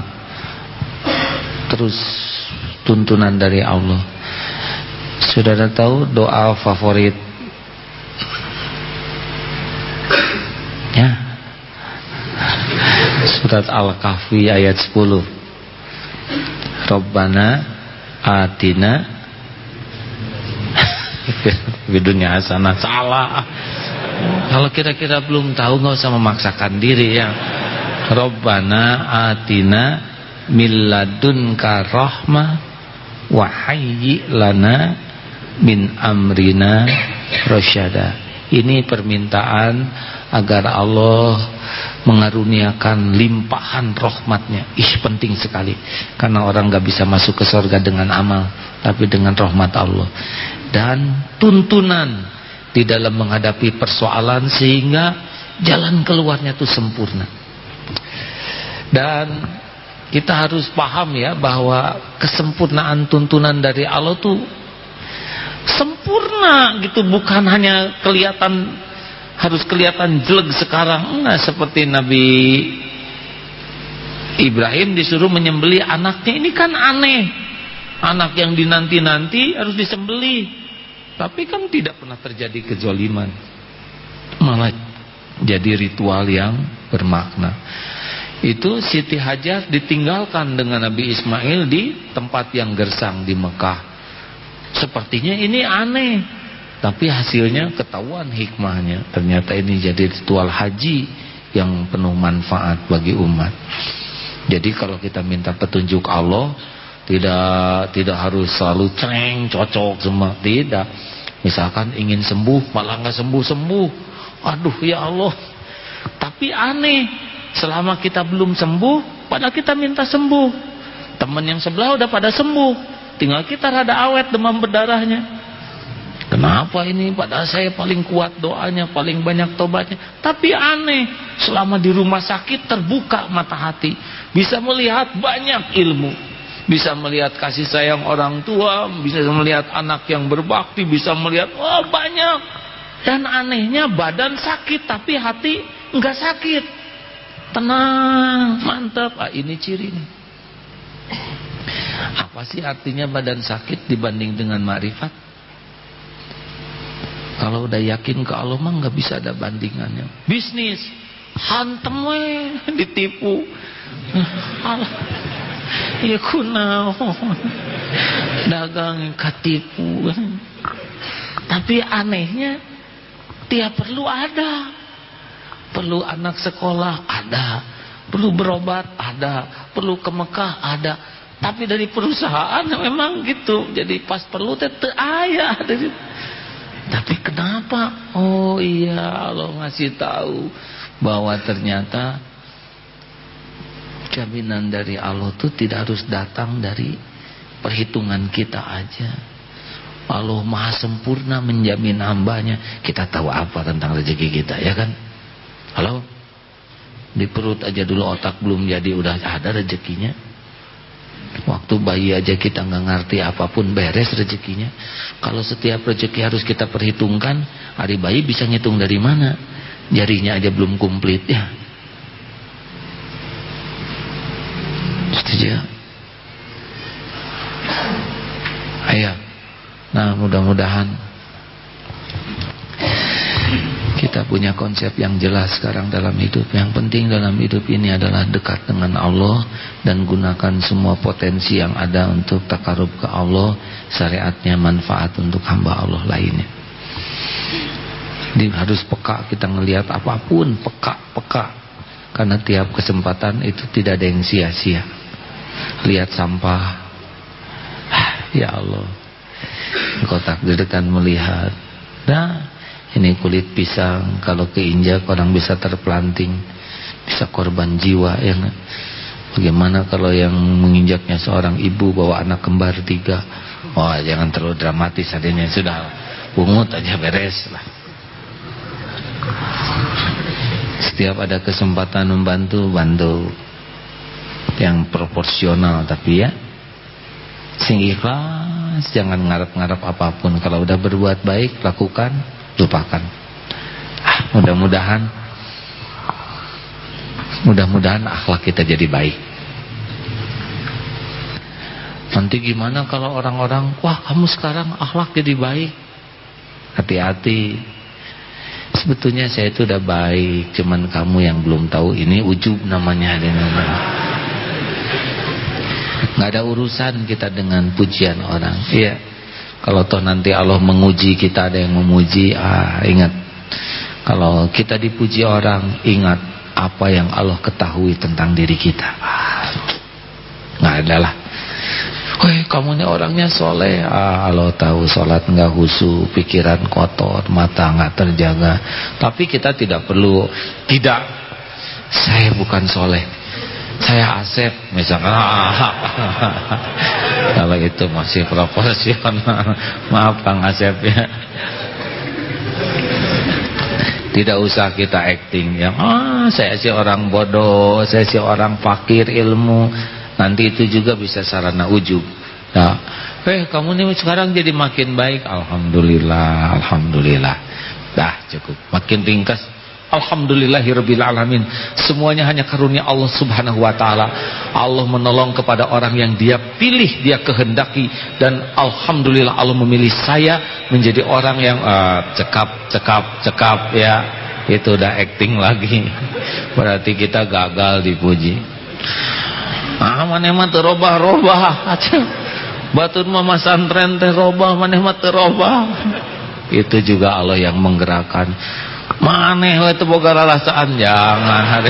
terus tuntunan dari Allah saudara tahu doa favorit Ya. Surat Al-Kahfi ayat 10. Rabbana atina bidunya hasanah salah. Kalau kira-kira belum tahu nggak usah memaksakan diri ya. Rabbana atina milladunka rahmah wa lana min amrina rasyada. Ini permintaan agar Allah mengaruniakan limpahan rahmatnya. Ih penting sekali. Karena orang gak bisa masuk ke surga dengan amal. Tapi dengan rahmat Allah. Dan tuntunan di dalam menghadapi persoalan sehingga jalan keluarnya itu sempurna. Dan kita harus paham ya bahwa kesempurnaan tuntunan dari Allah tuh sempurna gitu. Bukan hanya kelihatan harus kelihatan jelek sekarang. Nah seperti Nabi Ibrahim disuruh menyembeli anaknya. Ini kan aneh. Anak yang dinanti-nanti harus disembeli. Tapi kan tidak pernah terjadi kezoliman malah jadi ritual yang bermakna itu Siti Hajar ditinggalkan dengan Nabi Ismail di tempat yang gersang di Mekah Sepertinya ini aneh. Tapi hasilnya ketahuan hikmahnya. Ternyata ini jadi ritual haji yang penuh manfaat bagi umat. Jadi kalau kita minta petunjuk Allah, tidak tidak harus selalu ceng cocok semua, tidak. Misalkan ingin sembuh malah nggak sembuh-sembuh. Aduh ya Allah. Tapi aneh, selama kita belum sembuh, padahal kita minta sembuh. Teman yang sebelah udah pada sembuh. Tinggal kita rada awet demam berdarahnya. Kenapa ini padahal saya paling kuat doanya, paling banyak tobatnya. Tapi aneh, selama di rumah sakit terbuka mata hati. Bisa melihat banyak ilmu. Bisa melihat kasih sayang orang tua, bisa melihat anak yang berbakti, bisa melihat wah banyak. Dan anehnya badan sakit tapi hati enggak sakit. Tenang, mantap. Ah, ini cirinya. Apa sih artinya badan sakit dibanding dengan makrifat? Kalau udah yakin ke Allah mah nggak bisa ada bandingannya. Bisnis hantem we ditipu. Ya kunaon. Dagang katipu. Tapi anehnya tiap perlu ada. Perlu anak sekolah ada, perlu berobat ada, perlu ke Mekah ada tapi dari perusahaan memang gitu. Jadi pas perlu teh ayah Tapi kenapa? Oh iya Allah ngasih tahu bahwa ternyata jaminan dari Allah itu tidak harus datang dari perhitungan kita aja. Allah maha sempurna menjamin hambanya. Kita tahu apa tentang rezeki kita ya kan? Halo? Di perut aja dulu otak belum jadi udah ada rezekinya. Waktu bayi aja kita nggak ngerti apa pun beres rezekinya. Kalau setiap rezeki harus kita perhitungkan, hari bayi bisa ngitung dari mana? Jarinya aja belum komplit ya. Setuju? Ayo. Nah, mudah-mudahan kita punya konsep yang jelas sekarang dalam hidup. Yang penting dalam hidup ini adalah dekat dengan Allah dan gunakan semua potensi yang ada untuk takarub ke Allah, syariatnya manfaat untuk hamba Allah lainnya. Jadi harus peka kita ngelihat apa pun, peka, peka. karena tiap kesempatan itu tidak ada yang sia-sia lihat sampah ya Allah engkau takdirkan melihat nah ini kulit pisang. Kalau keinjak orang bisa terpelanting. Bisa korban jiwa ya bagaimana kalau yang menginjaknya seorang ibu bawa anak kembar tiga? Wah jangan terlalu dramatis adanya sudah pungut aja beres lah. Setiap ada kesempatan membantu bantu. Yang proporsional tapi ya sing ikhlas jangan ngarep-ngarep apa pun. Kalau udah berbuat baik lakukan lupakan ah, mudah-mudahan mudah-mudahan akhlak kita jadi baik nanti gimana kalau orang-orang wah kamu sekarang akhlak jadi baik hati-hati Sebetulnya saya itu udah baik, cuman kamu yang belum tahu ini ujub namanya. Nggak ada urusan kita dengan pujian orang. Iya. Kalau toh nanti Allah menguji kita ada yang memuji, ah ingat. Kalau kita dipuji orang, ingat apa yang Allah ketahui tentang diri kita. Ah, nggak ada lah. Weh kamu ini orangnya soleh ah, Allah tahu sholat nggak husu Pikiran kotor Mata nggak terjaga Tapi kita tidak perlu Tidak Saya bukan soleh Saya Asep Misalkan Kalau itu masih proporsional Maaf Kang Asep ya tidak usah kita acting yang ah saya sih orang bodoh, saya sih orang fakir ilmu. Nanti itu juga bisa sarana ujub. Nah, eh kamu nih sekarang jadi makin baik. Alhamdulillah, alhamdulillah. Dah cukup. Makin ringkas. Alhamdulillahirabbil alamin. Semuanya hanya karunia Allah Subhanahu wa taala. Allah menolong kepada orang yang Dia pilih, Dia kehendaki dan alhamdulillah Allah memilih saya menjadi orang yang uh, cekap, cekap, cekap ya. Itu udah acting lagi. Berarti kita gagal dipuji. Ah maneh mah teu robah-robah. Batur mah santren teh robah maneh mah teu robah. Itu juga Allah yang menggerakkan. Maneh we teu boga ralasaan jangan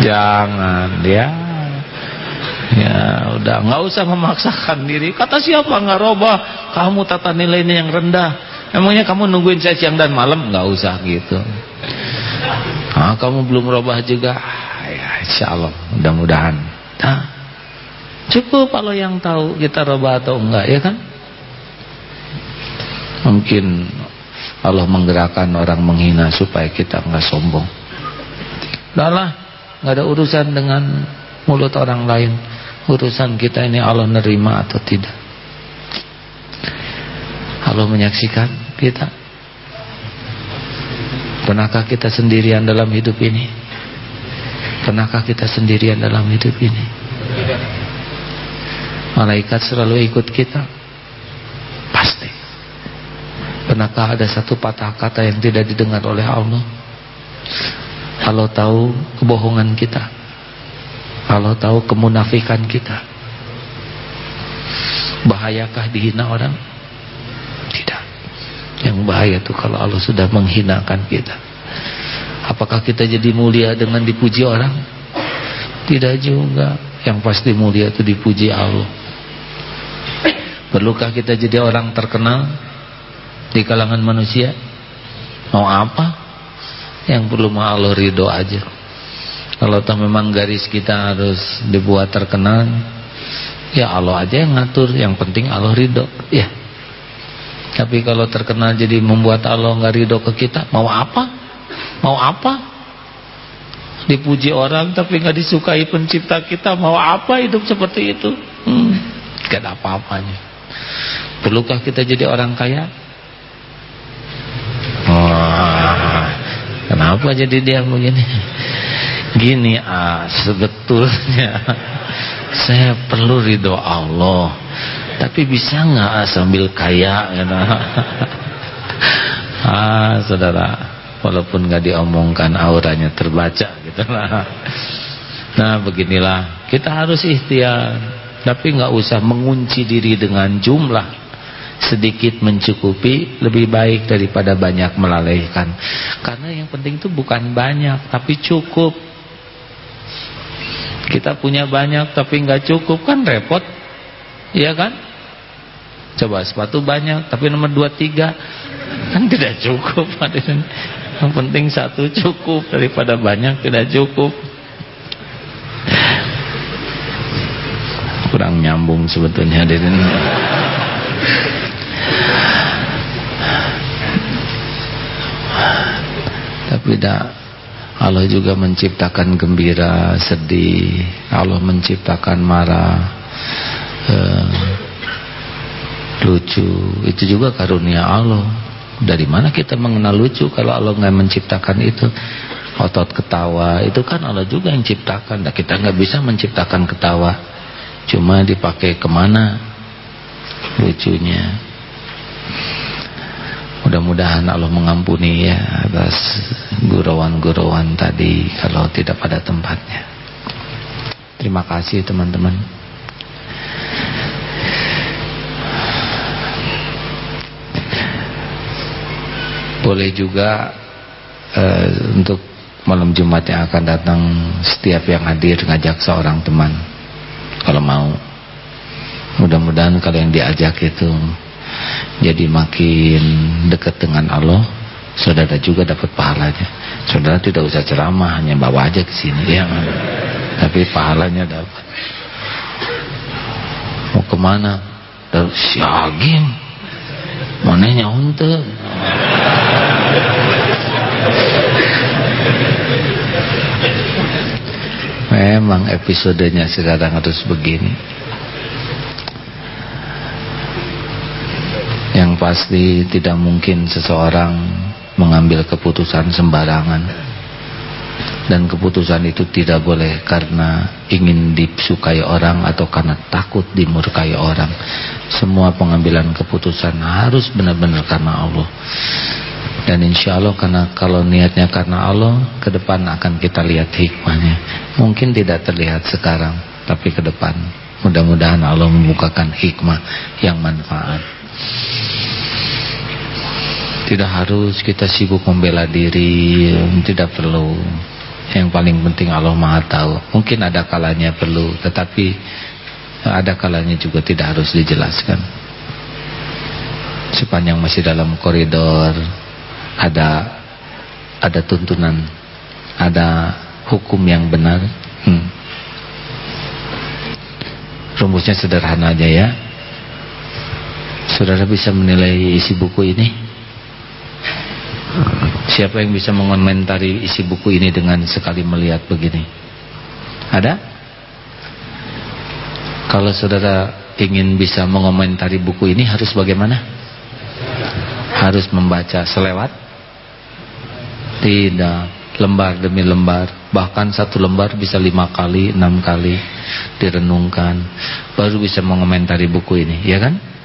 Jangan ya. Ya udah nggak usah memaksakan diri. Kata siapa nggak robah? Kamu tata nilainya yang rendah. Emangnya kamu nungguin saya siang dan malam? Nggak usah gitu. Ah kamu belum robah juga ya insya Allah mudah-mudahan nah, cukup kalau yang tahu kita roba atau enggak ya kan mungkin Allah menggerakkan orang menghina supaya kita enggak sombong. Udahlah enggak ada urusan dengan mulut orang lain. Urusan kita ini Allah nerima atau tidak? Allah menyaksikan kita. Pernahkah kita sendirian dalam hidup ini? Pernahkah kita sendirian dalam hidup ini? Malaikat selalu ikut kita? Pernahkah ada satu patah kata yang tidak didengar oleh Allah? Allah tahu kebohongan kita. Allah tahu kemunafikan kita. Bahayakah dihina orang? Tidak. Yang bahaya itu kalau Allah sudah menghinakan kita. Apakah kita jadi mulia dengan dipuji orang? Tidak juga. Yang pasti mulia itu dipuji Allah. Perlukah kita jadi orang terkenal di kalangan manusia? Mau apa? Yang perlu mah Allah ridho aja. Kalau tak memang garis kita harus dibuat terkenal, ya Allah aja yang ngatur. Yang penting Allah ridho. Ya. Tapi kalau terkenal jadi membuat Allah nggak ridho ke kita, mau apa? Mau apa? Dipuji orang tapi nggak disukai pencipta kita. Mau apa hidup seperti itu? Hmm, gak ada apa-apanya. Perlukah kita jadi orang kaya? Wah, kenapa jadi dia begini? Gini ah, sebetulnya saya perlu ridho Allah. Tapi bisa nggak ah, sambil kaya? Ya, nah? ah, saudara walaupun nggak diomongkan auranya terbaca gitu lah. Nah beginilah kita harus ikhtiar tapi nggak usah mengunci diri dengan jumlah sedikit mencukupi lebih baik daripada banyak melalaikan. Karena yang penting itu bukan banyak tapi cukup. Kita punya banyak tapi nggak cukup kan repot. Iya kan? Coba sepatu banyak tapi nomor dua tiga. Kan tidak cukup yang penting satu cukup daripada banyak tidak cukup. Kurang nyambung sebetulnya hadirin tapi tidak Allah juga menciptakan gembira, sedih. Allah menciptakan marah, eh, lucu. Itu juga karunia Allah. Dari mana kita mengenal lucu kalau Allah nggak menciptakan itu? Otot ketawa itu kan Allah juga yang ciptakan. Nah, kita nggak bisa menciptakan ketawa. Cuma dipakai ke mana lucunya. Mudah-mudahan Allah mengampuni ya atas gurauan-gurauan tadi kalau tidak pada tempatnya. Terima kasih teman-teman. Boleh juga uh, untuk malam Jumat yang akan datang setiap yang hadir ngajak seorang teman kalau mau. Mudah-mudahan kalau yang diajak itu jadi makin dekat dengan Allah saudara juga dapat pahalanya. Saudara tidak usah ceramah hanya bawa aja ke sini ya. Tapi pahalanya dapat. Mau ke mana dari siagim mananya unta. Memang episodenya sekarang harus begini pasti tidak mungkin seseorang mengambil keputusan sembarangan. Dan keputusan itu tidak boleh karena ingin disukai orang atau karena takut dimurkai orang. Semua pengambilan keputusan harus benar-benar karena Allah. Dan insya Allah karena kalau niatnya karena Allah ke depan akan kita lihat hikmahnya. Mungkin tidak terlihat sekarang tapi ke depan. Mudah-mudahan Allah membukakan hikmah yang manfaat tidak harus kita sibuk membela diri, tidak perlu. Yang paling penting Allah Maha tahu. Mungkin ada kalanya perlu, tetapi ada kalanya juga tidak harus dijelaskan. Sepanjang masih dalam koridor ada ada tuntunan, ada hukum yang benar. Hmm. Rumusnya sederhana aja ya. Saudara bisa menilai isi buku ini? Siapa yang bisa mengomentari isi buku ini dengan sekali melihat begini? Ada? Kalau saudara ingin bisa mengomentari buku ini harus bagaimana? Harus membaca selewat? Tidak, lembar demi lembar. Bahkan satu lembar bisa lima kali, enam kali direnungkan. Baru bisa mengomentari buku ini, ya kan?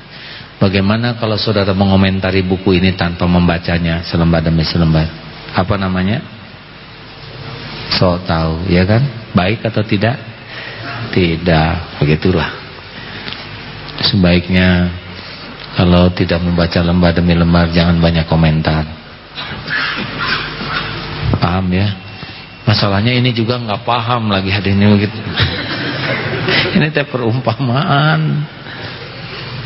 Bagaimana kalau saudara mengomentari buku ini tanpa membacanya selembar demi selembar? Apa namanya? So tahu, ya kan? Baik atau tidak? Tidak, begitulah. Sebaiknya kalau tidak membaca lembar demi lembar jangan banyak komentar. Paham ya? Masalahnya ini juga nggak paham lagi hadirnya begitu. ini teh perumpamaan.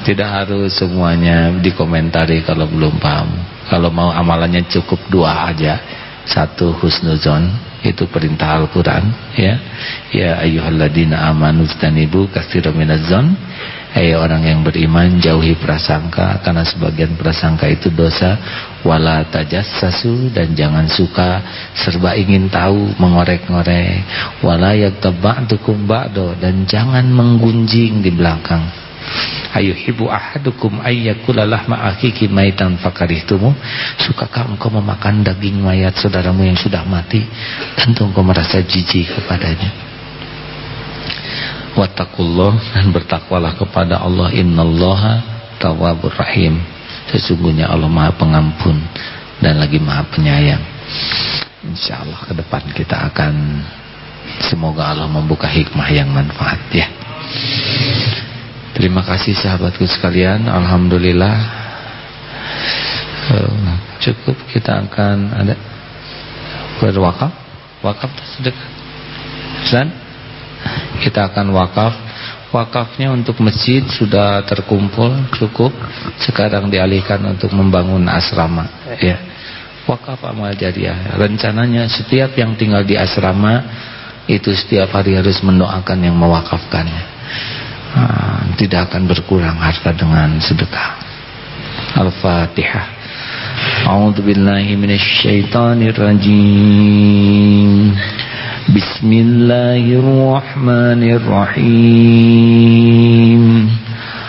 Tidak harus semuanya dikomentari kalau belum paham. Kalau mau amalannya cukup dua aja. Satu husnuzon itu perintah Al-Qur'an ya. Ya ayyuhalladzina amanu tanibu katsiran minaz-zon. Hai orang yang beriman jauhi prasangka karena sebagian prasangka itu dosa wala tajassasu dan jangan suka serba ingin tahu mengorek-ngorek wala yaktaba'dukum ba'do dan jangan menggunjing di belakang Ayuhibu ahadukum ayyakula lahma akiki maitan fakarihtumu. Sukakah engkau memakan daging mayat saudaramu yang sudah mati? Tentu engkau merasa jijik kepadanya. Wattakullah dan bertakwalah kepada Allah. Innallaha tawabur rahim. Sesungguhnya Allah maha pengampun Dan lagi maha penyayang. InsyaAllah ke depan kita akan Semoga Allah membuka hikmah yang manfaat ya Terima kasih sahabatku sekalian. Alhamdulillah. Uh, Cukup kita akan ada Berwakaf Wakaf? Sedekah Dan Kita akan wakaf. Wakafnya untuk masjid sudah terkumpul Cukup. Sekarang dialihkan untuk membangun asrama. Ya. Wakaf amal jariah. Rencananya setiap yang tinggal di asrama Itu setiap hari harus mendoakan yang mewakafkannya Ah, tidak akan berkurang harta dengan sedekah. Al-Fatihah. A'udzu billahi minasyaitonir rajim. Bismillahirrahmanirrahim.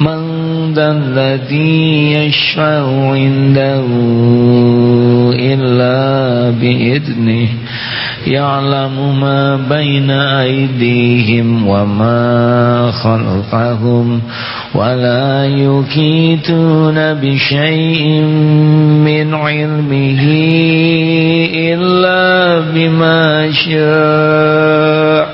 من ذا الذي يشفع عنده إلا بإذنه يعلم ما بين أيديهم وما خلفهم ولا يكيتون بشيء من علمه إلا بما شاء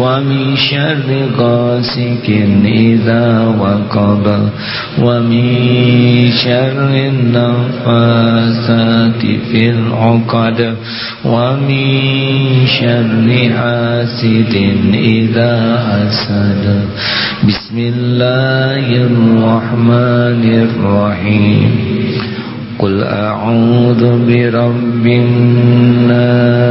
ومن شر غاسق إذا وقب ومن شر النفاسات في العقد ومن شر حاسد إذا حسد. بسم الله الرحمن الرحيم. قل أعوذ برب الناس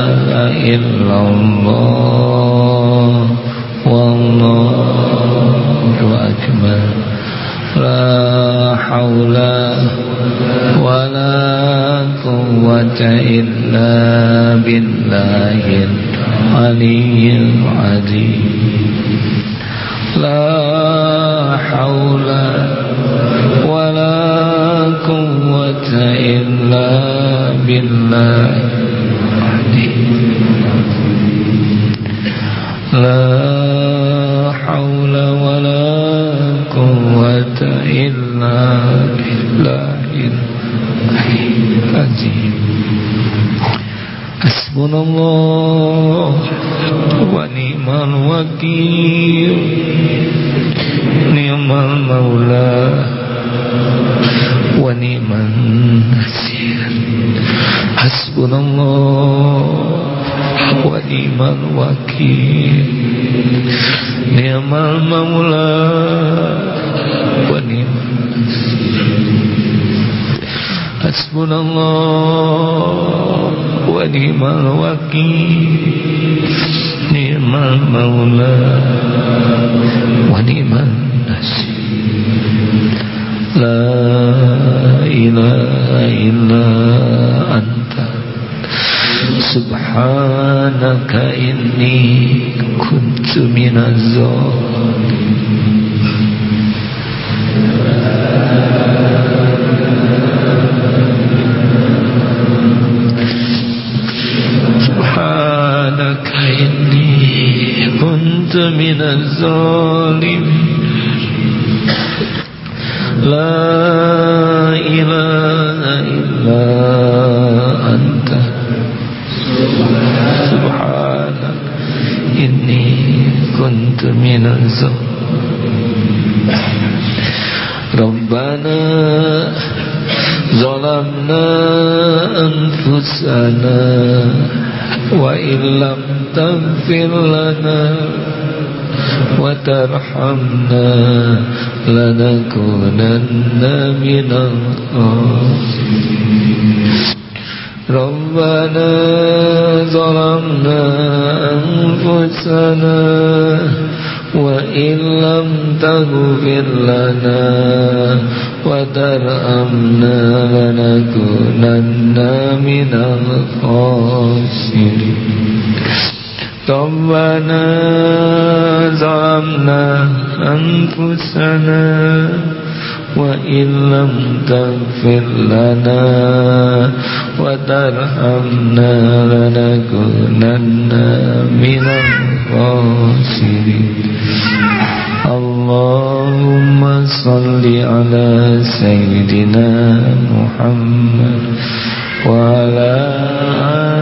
لا حول ولا قوة إلا بالله العلي العظيم. لا حول ولا قوة إلا بالله لا حول ولا قوة إلا بالله العظيم. حسبنا الله ونعم الوكيل. نعم المولى ونعم النصير. Hasbunallah wa ni'mal wakil. Ni'mal maula wa ni'mal Hasbunallah wa ni'mal wakil. Ni'mal maula wa ni'mal nasir. لا إله إلا أنت. سبحانك إني كنت من الظالمين. سبحانك إني كنت من الظالمين. لا إله إلا أنت سبحانك إني كنت من الظالمين ربنا ظلمنا أنفسنا وإن لم تغفر لنا وترحمنا لنكونن من الخاسرين ربنا ظلمنا أنفسنا وإن لم تغفر لنا وترحمنا لنكونن من الخاسرين ربنا ظلمنا أنفسنا وإن لم تغفر لنا وترحمنا لنكونن من الخاسرين. اللهم صل على سيدنا محمد وعلى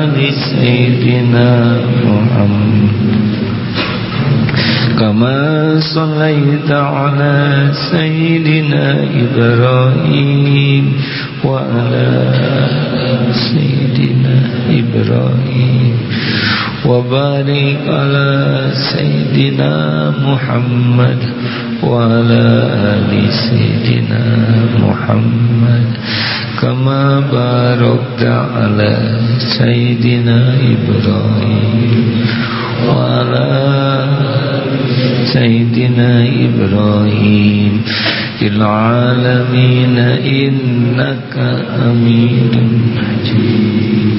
آل سيدنا محمد كما صليت على سيدنا إبراهيم وعلى سيدنا إبراهيم وبارك على سيدنا محمد وعلى آل سيدنا محمد كما باركت على سيدنا إبراهيم وعلى سيدنا إبراهيم في العالمين إنك أمين مجيد.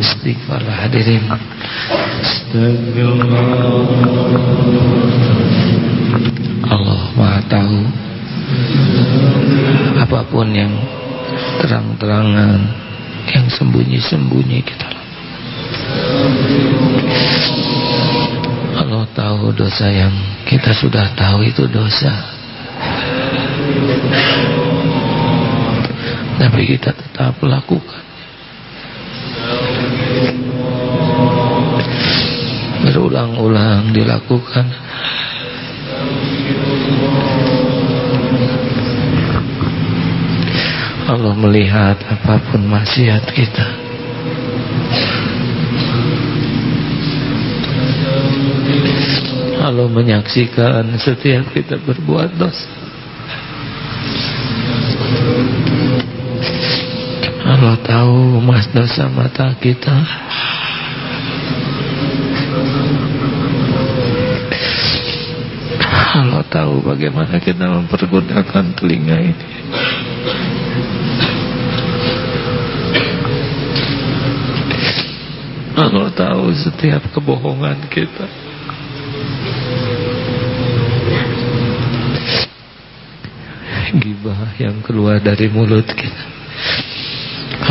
Istighfar hadirin. Allah maha tahu. Apa pun yang terang-terangan Yang sembunyi-sembunyi kita Allah tahu dosa yang kita sudah tahu itu dosa. Tapi kita tetap lakukan Berulang-ulang dilakukan. Allah melihat apa pun maksiat kita. Allah menyaksikan setiap kita berbuat dosa Allah tahu mas dosa mata kita. Allah tahu bagaimana kita mempergunakan telinga ini. Allah tahu setiap kebohongan kita. Gibah yang keluar dari mulut kita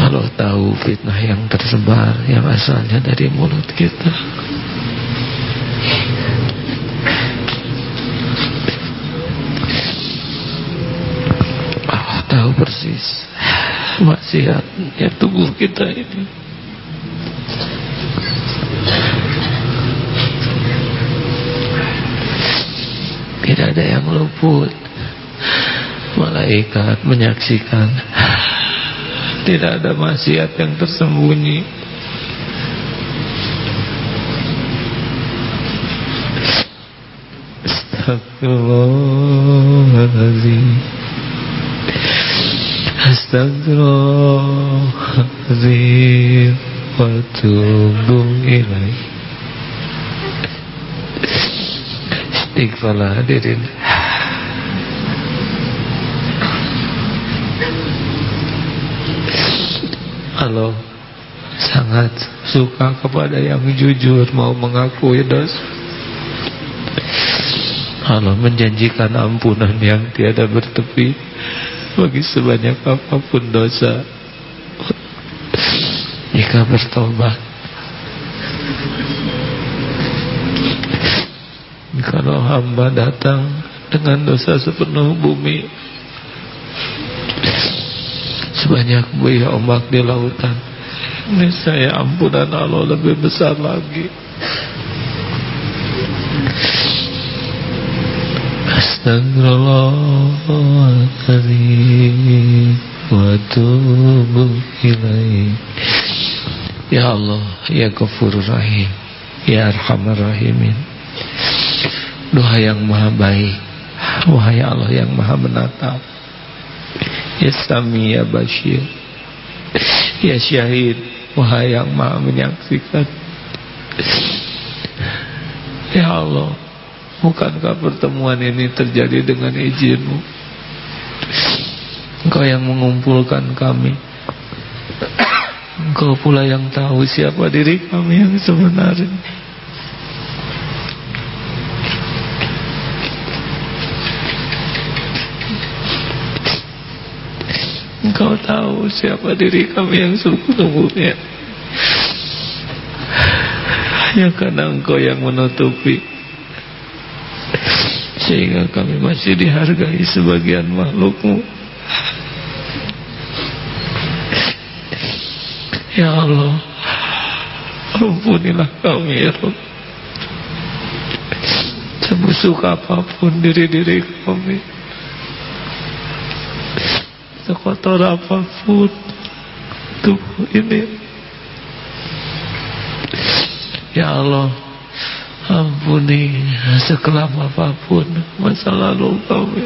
Allah tahu fitnah yang tersebar Yang asalnya dari mulut kita. Allah tahu persis Maksiatnya tubuh kita ini. Tidak ada yang luput. Malaikat menyaksikan Tidak ada maksiat yang tersembunyi. Astagfirullahaladzim Astagfirullahaladzim Wa tubuh ilaih Istighfarlah hadirin Allah sangat suka kepada yang jujur mau mengakui dosa Allah menjanjikan ampunan yang tiada bertepi bagi sebanyak apa pun dosa jika bertobat. Kalau hamba datang dengan dosa sepenuh bumi Sebanyak buih ombak di lautan. Ini saya ampunan Allah lebih besar lagi. Astagfirullahaladzim Wa tubuh ilaih. Ya Allah Ya Ghafur Rahim Ya Arhamar Rahimin. Doa yang maha baik Wahai Allah yang maha menatap Ya Sami ya Bashir. Ya Syahid Wahai yang maha menyaksikan. Ya Allah Bukankah pertemuan ini terjadi dengan izinmu? Engkau yang mengumpulkan kami. Engkau pula yang tahu siapa diri kami yang sebenarnya Engkau tahu siapa diri kami yang sungguh-sungguhnya. Hanya karena engkau yang menutupi. Sehingga kami masih dihargai sebagian makhlukmu. Ya Allah Ampunilah kami ya Allah Sebusuk apa pun diri-diri kami sekotor apa pun tubuh ini. Ya Allah ampuni sekelam apa pun masa lalu kami.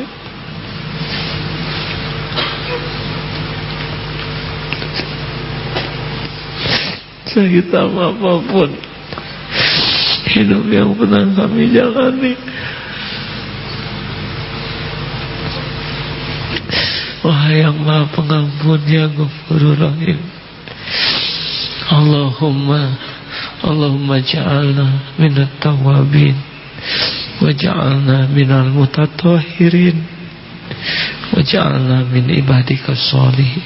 Sehitam apa pun hidup yang pernah kami jalani Wahai yang maha pengampun ya Ghafurur Rahim. Allahumma Allahumma ja'alna minat tawabin wa ja'alna minal mutatahirin wa ja'alna min ibadika salihin.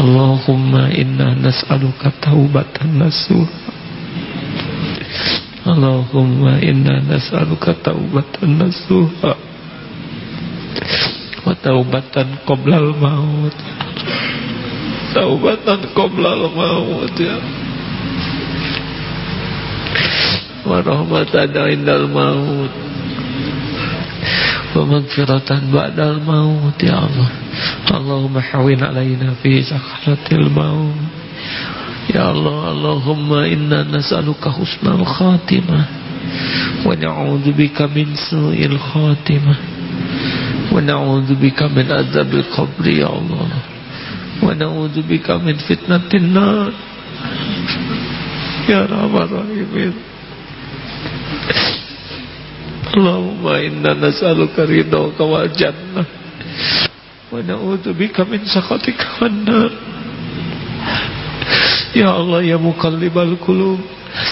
Allahumma inna nas'aluka taubatan nasuha. Allahumma inna nas'aluka taubatan nasuha wa taubatan qoblal maut. Taubatan qoblal maut ya. Wa rahmatan indal maut. Wa magfiratan ba'dal maut ya Allah. Allahumma hawin alaina fi sakratil maut. Ya Allah Allahumma inna nas'aluka husnal khatimah. Wa na'udzubika min su'il khatimah. ونعوذ بك من عذاب القبر يا الله ونعوذ بك من فتنة النار يا رب الراحمين اللهم إنا نسألك رضاك والجنة ونعوذ بك من سخطك والنار يا الله يا مقلب القلوب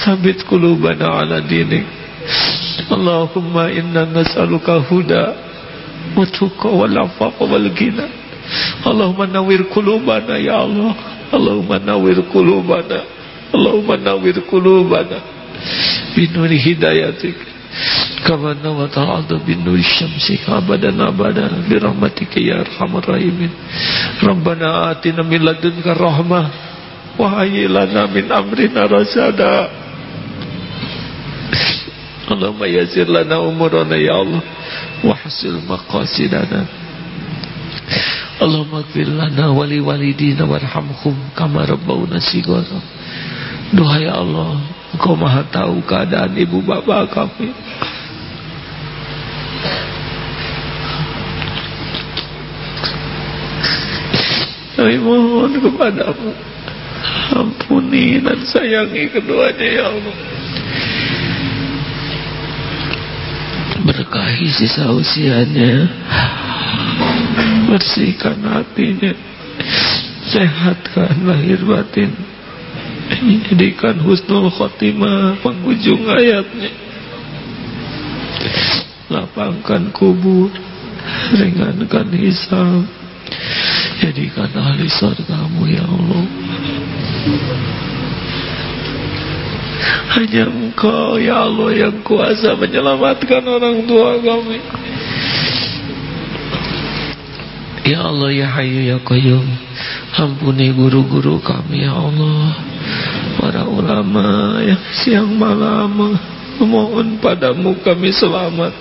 ثبت قلوبنا على دينك اللهم إنا نسألك هدى وتقى والعفاف والغنى اللهم نوّر قلوبنا يا الله اللهم نوّر قلوبنا اللهم نوّر قلوبنا بنور هدايتك كما نوّر الأرض بنور الشمس أبدا أبدا برحمتك يا أرحم الراحمين ربنا آتنا من لدنك الرحمة وهيئ لنا من أمرنا رشدا اللهم يسر لنا أمورنا يا الله وحسن مقاصدنا اللهم اغفر لنا ولوالدينا وارhamhum kama rabbawna sigara Doa ya Allah Engkau maha tahu keadaan ibu bapak kami Kami mohon kepadamu Ampuni dan sayangi keduanya ya Allah Berkahi sisa usianya. Bersihkan hatinya. Sehatkan lahir batin. Jadikan husnul khotimah Penghujung ayatnya Lapangkan kubur. Ringankan hisab. Jadikan ahli surgamu ya Allah Hanya engkau ya Allah yang kuasa menyelamatkan orang tua kami. Ya Allah ya Hayyu ya Qayyum Ampuni guru-guru kami ya Allah. Para ulama yang siang malam Memohon padamu kami selamat.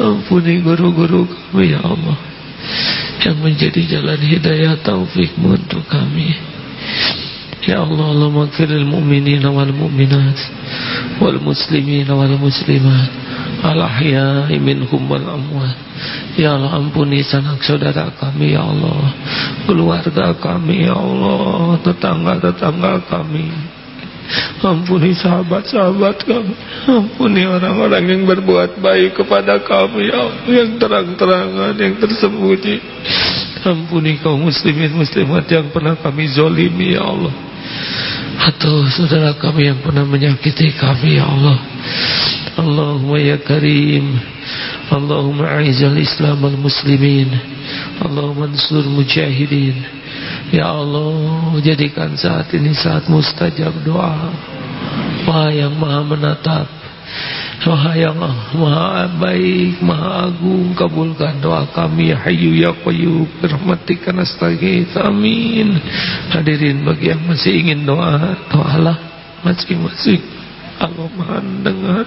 Ampuni guru-guru kami ya Allah Yang menjadi jalan hidayah taufikmu untuk kami. Ya Allah Allah maghfiril mu'minina wal mu'minat Wal muslimina wal muslimat al-ahya'i minhum wal amwat. Ya Allah ampuni sanak saudara kami Ya Allah. Keluarga kami Ya Allah. Tetangga-tetangga kami. Ampuni sahabat-sahabat kami. Ampuni orang-orang yang berbuat baik kepada kami Ya Allah. Yang terang-terangan Yang tersembunyi Ampuni kaum muslimin muslimat Yang pernah kami zolimi Ya Allah. Atau saudara kami yang pernah menyakiti kami Ya Allah. Allahumma ya karim. Allahumma aizal islam al muslimin. Allahumma ansur mujahidin. Ya Allah jadikan saat ini saat mustajab doa. Wahai yang maha menatap Wahai yang maha baik Maha agung Kabulkan doa kami Ya hayu ya qayyum Rahmatika nastaghith Amin. Hadirin bagi yang masih ingin doa Doalah masing-masing. Allah maha dengar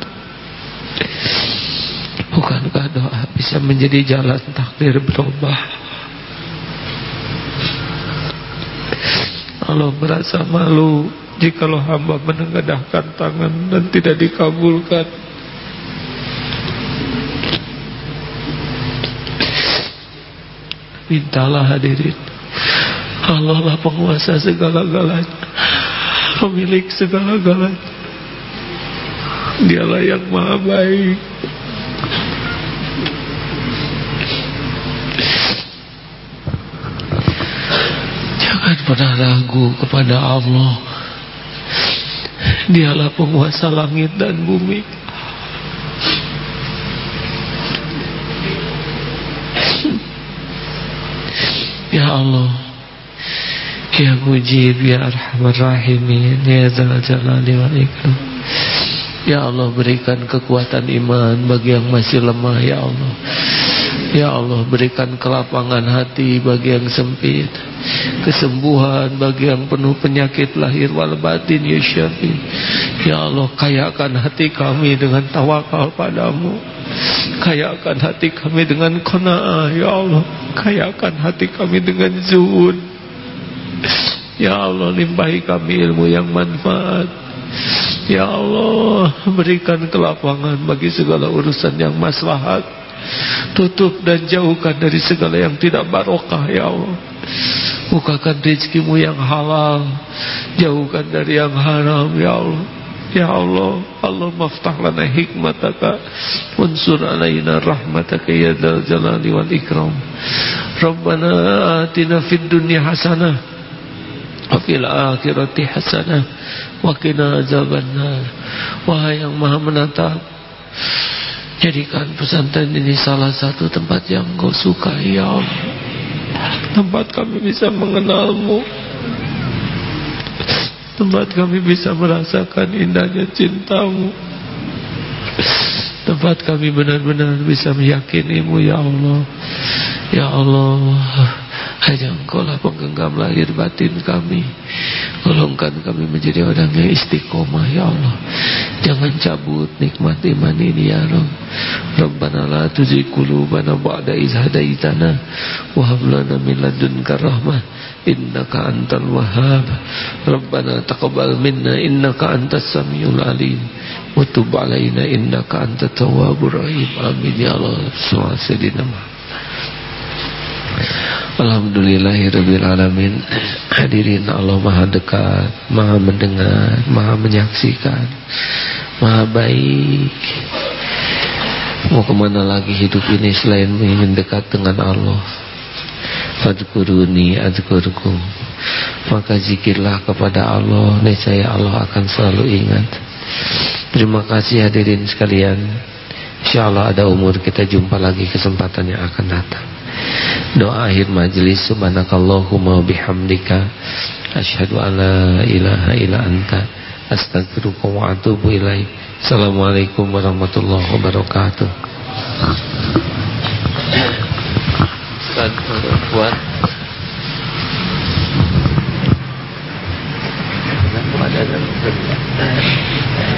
Bukankah doa bisa menjadi jalan takdir berubah? Allah merasa malu Jikalau hamba menengadahkan tangan Dan tidak dikabulkan Mintalah hadirin. Allah lah penguasa segala-galanya. Pemilik segala-galanya. Dialah yang maha baik. Jangan pernah ragu kepada Allah. Dialah penguasa langit dan bumi Ya Allah Ya Mujib Ya Arhamar Rahimin Ya Zal Jalali Wal Ikram. Ya Allah berikan kekuatan iman bagi yang masih lemah Ya Allah. Ya Allah berikan kelapangan hati bagi yang sempit. Kesembuhan bagi yang penuh penyakit lahir wal batin Ya Syafi Ya Allah kayakan hati kami dengan tawakal padamu Kayakan hati kami dengan kona'ah Ya Allah. Kayakan hati kami dengan zuhud. Ya Allah limpahi kami ilmu yang manfaat. Ya Allah berikan kelapangan bagi segala urusan yang maslahat. Tutup dan jauhkan dari segala yang tidak barokah Ya Allah. Bukakan rezekimu yang halal. Jauhkan dari yang haram Ya Allah Ya Allah Allah maftah lana hikmataka. Wansur alaina rahmataka Ya dal jalali wal ikram. Rabbana atina fid dunya hasanah Wa fil akhirati hasanah Wa kina Wahai yang maha menatap Jadikan pesantren ini salah satu tempat yang kau suka Ya Allah. Tempat kami bisa mengenalmu Tempat kami bisa merasakan indahnya cintamu. Tempat kami benar-benar bisa meyakinimu ya Allah. Ya Allah. Hanya engkau lah penggenggam lahir batin kami. Golongkan kami menjadi orang yang istiqomah ya Allah. Jangan cabut nikmat iman ini ya Rabb. Rabbana la tuzigh qulubana ba'da idh hadaitana wa hab lana min ladunka rahmah innaka antal wahhab. Rabbana taqabbal minna innaka antas samiul alim. Wa tub alaina innaka antat tawwabur rahim. Amin ya Allah. Muhammad. Alhamdulillahirrabbilalamin Hadirin Allah maha dekat Maha mendengar Maha menyaksikan Maha baik. Mau ke mana lagi hidup ini Selain ingin dekat dengan Allah Fadkuruni adkurkum Maka zikirlah kepada Allah Nescaya Allah akan selalu ingat Terima kasih hadirin sekalian InsyaAllah ada umur kita jumpa lagi kesempatan yang akan datang Doa akhir majlis subhanakallahumma bihamdika asyhadu an la ilaha illa anta astaghfiruka wa atubu ilaik. Assalamualaikum warahmatullahi wabarakatuh. Ustaz buat Cerdaskan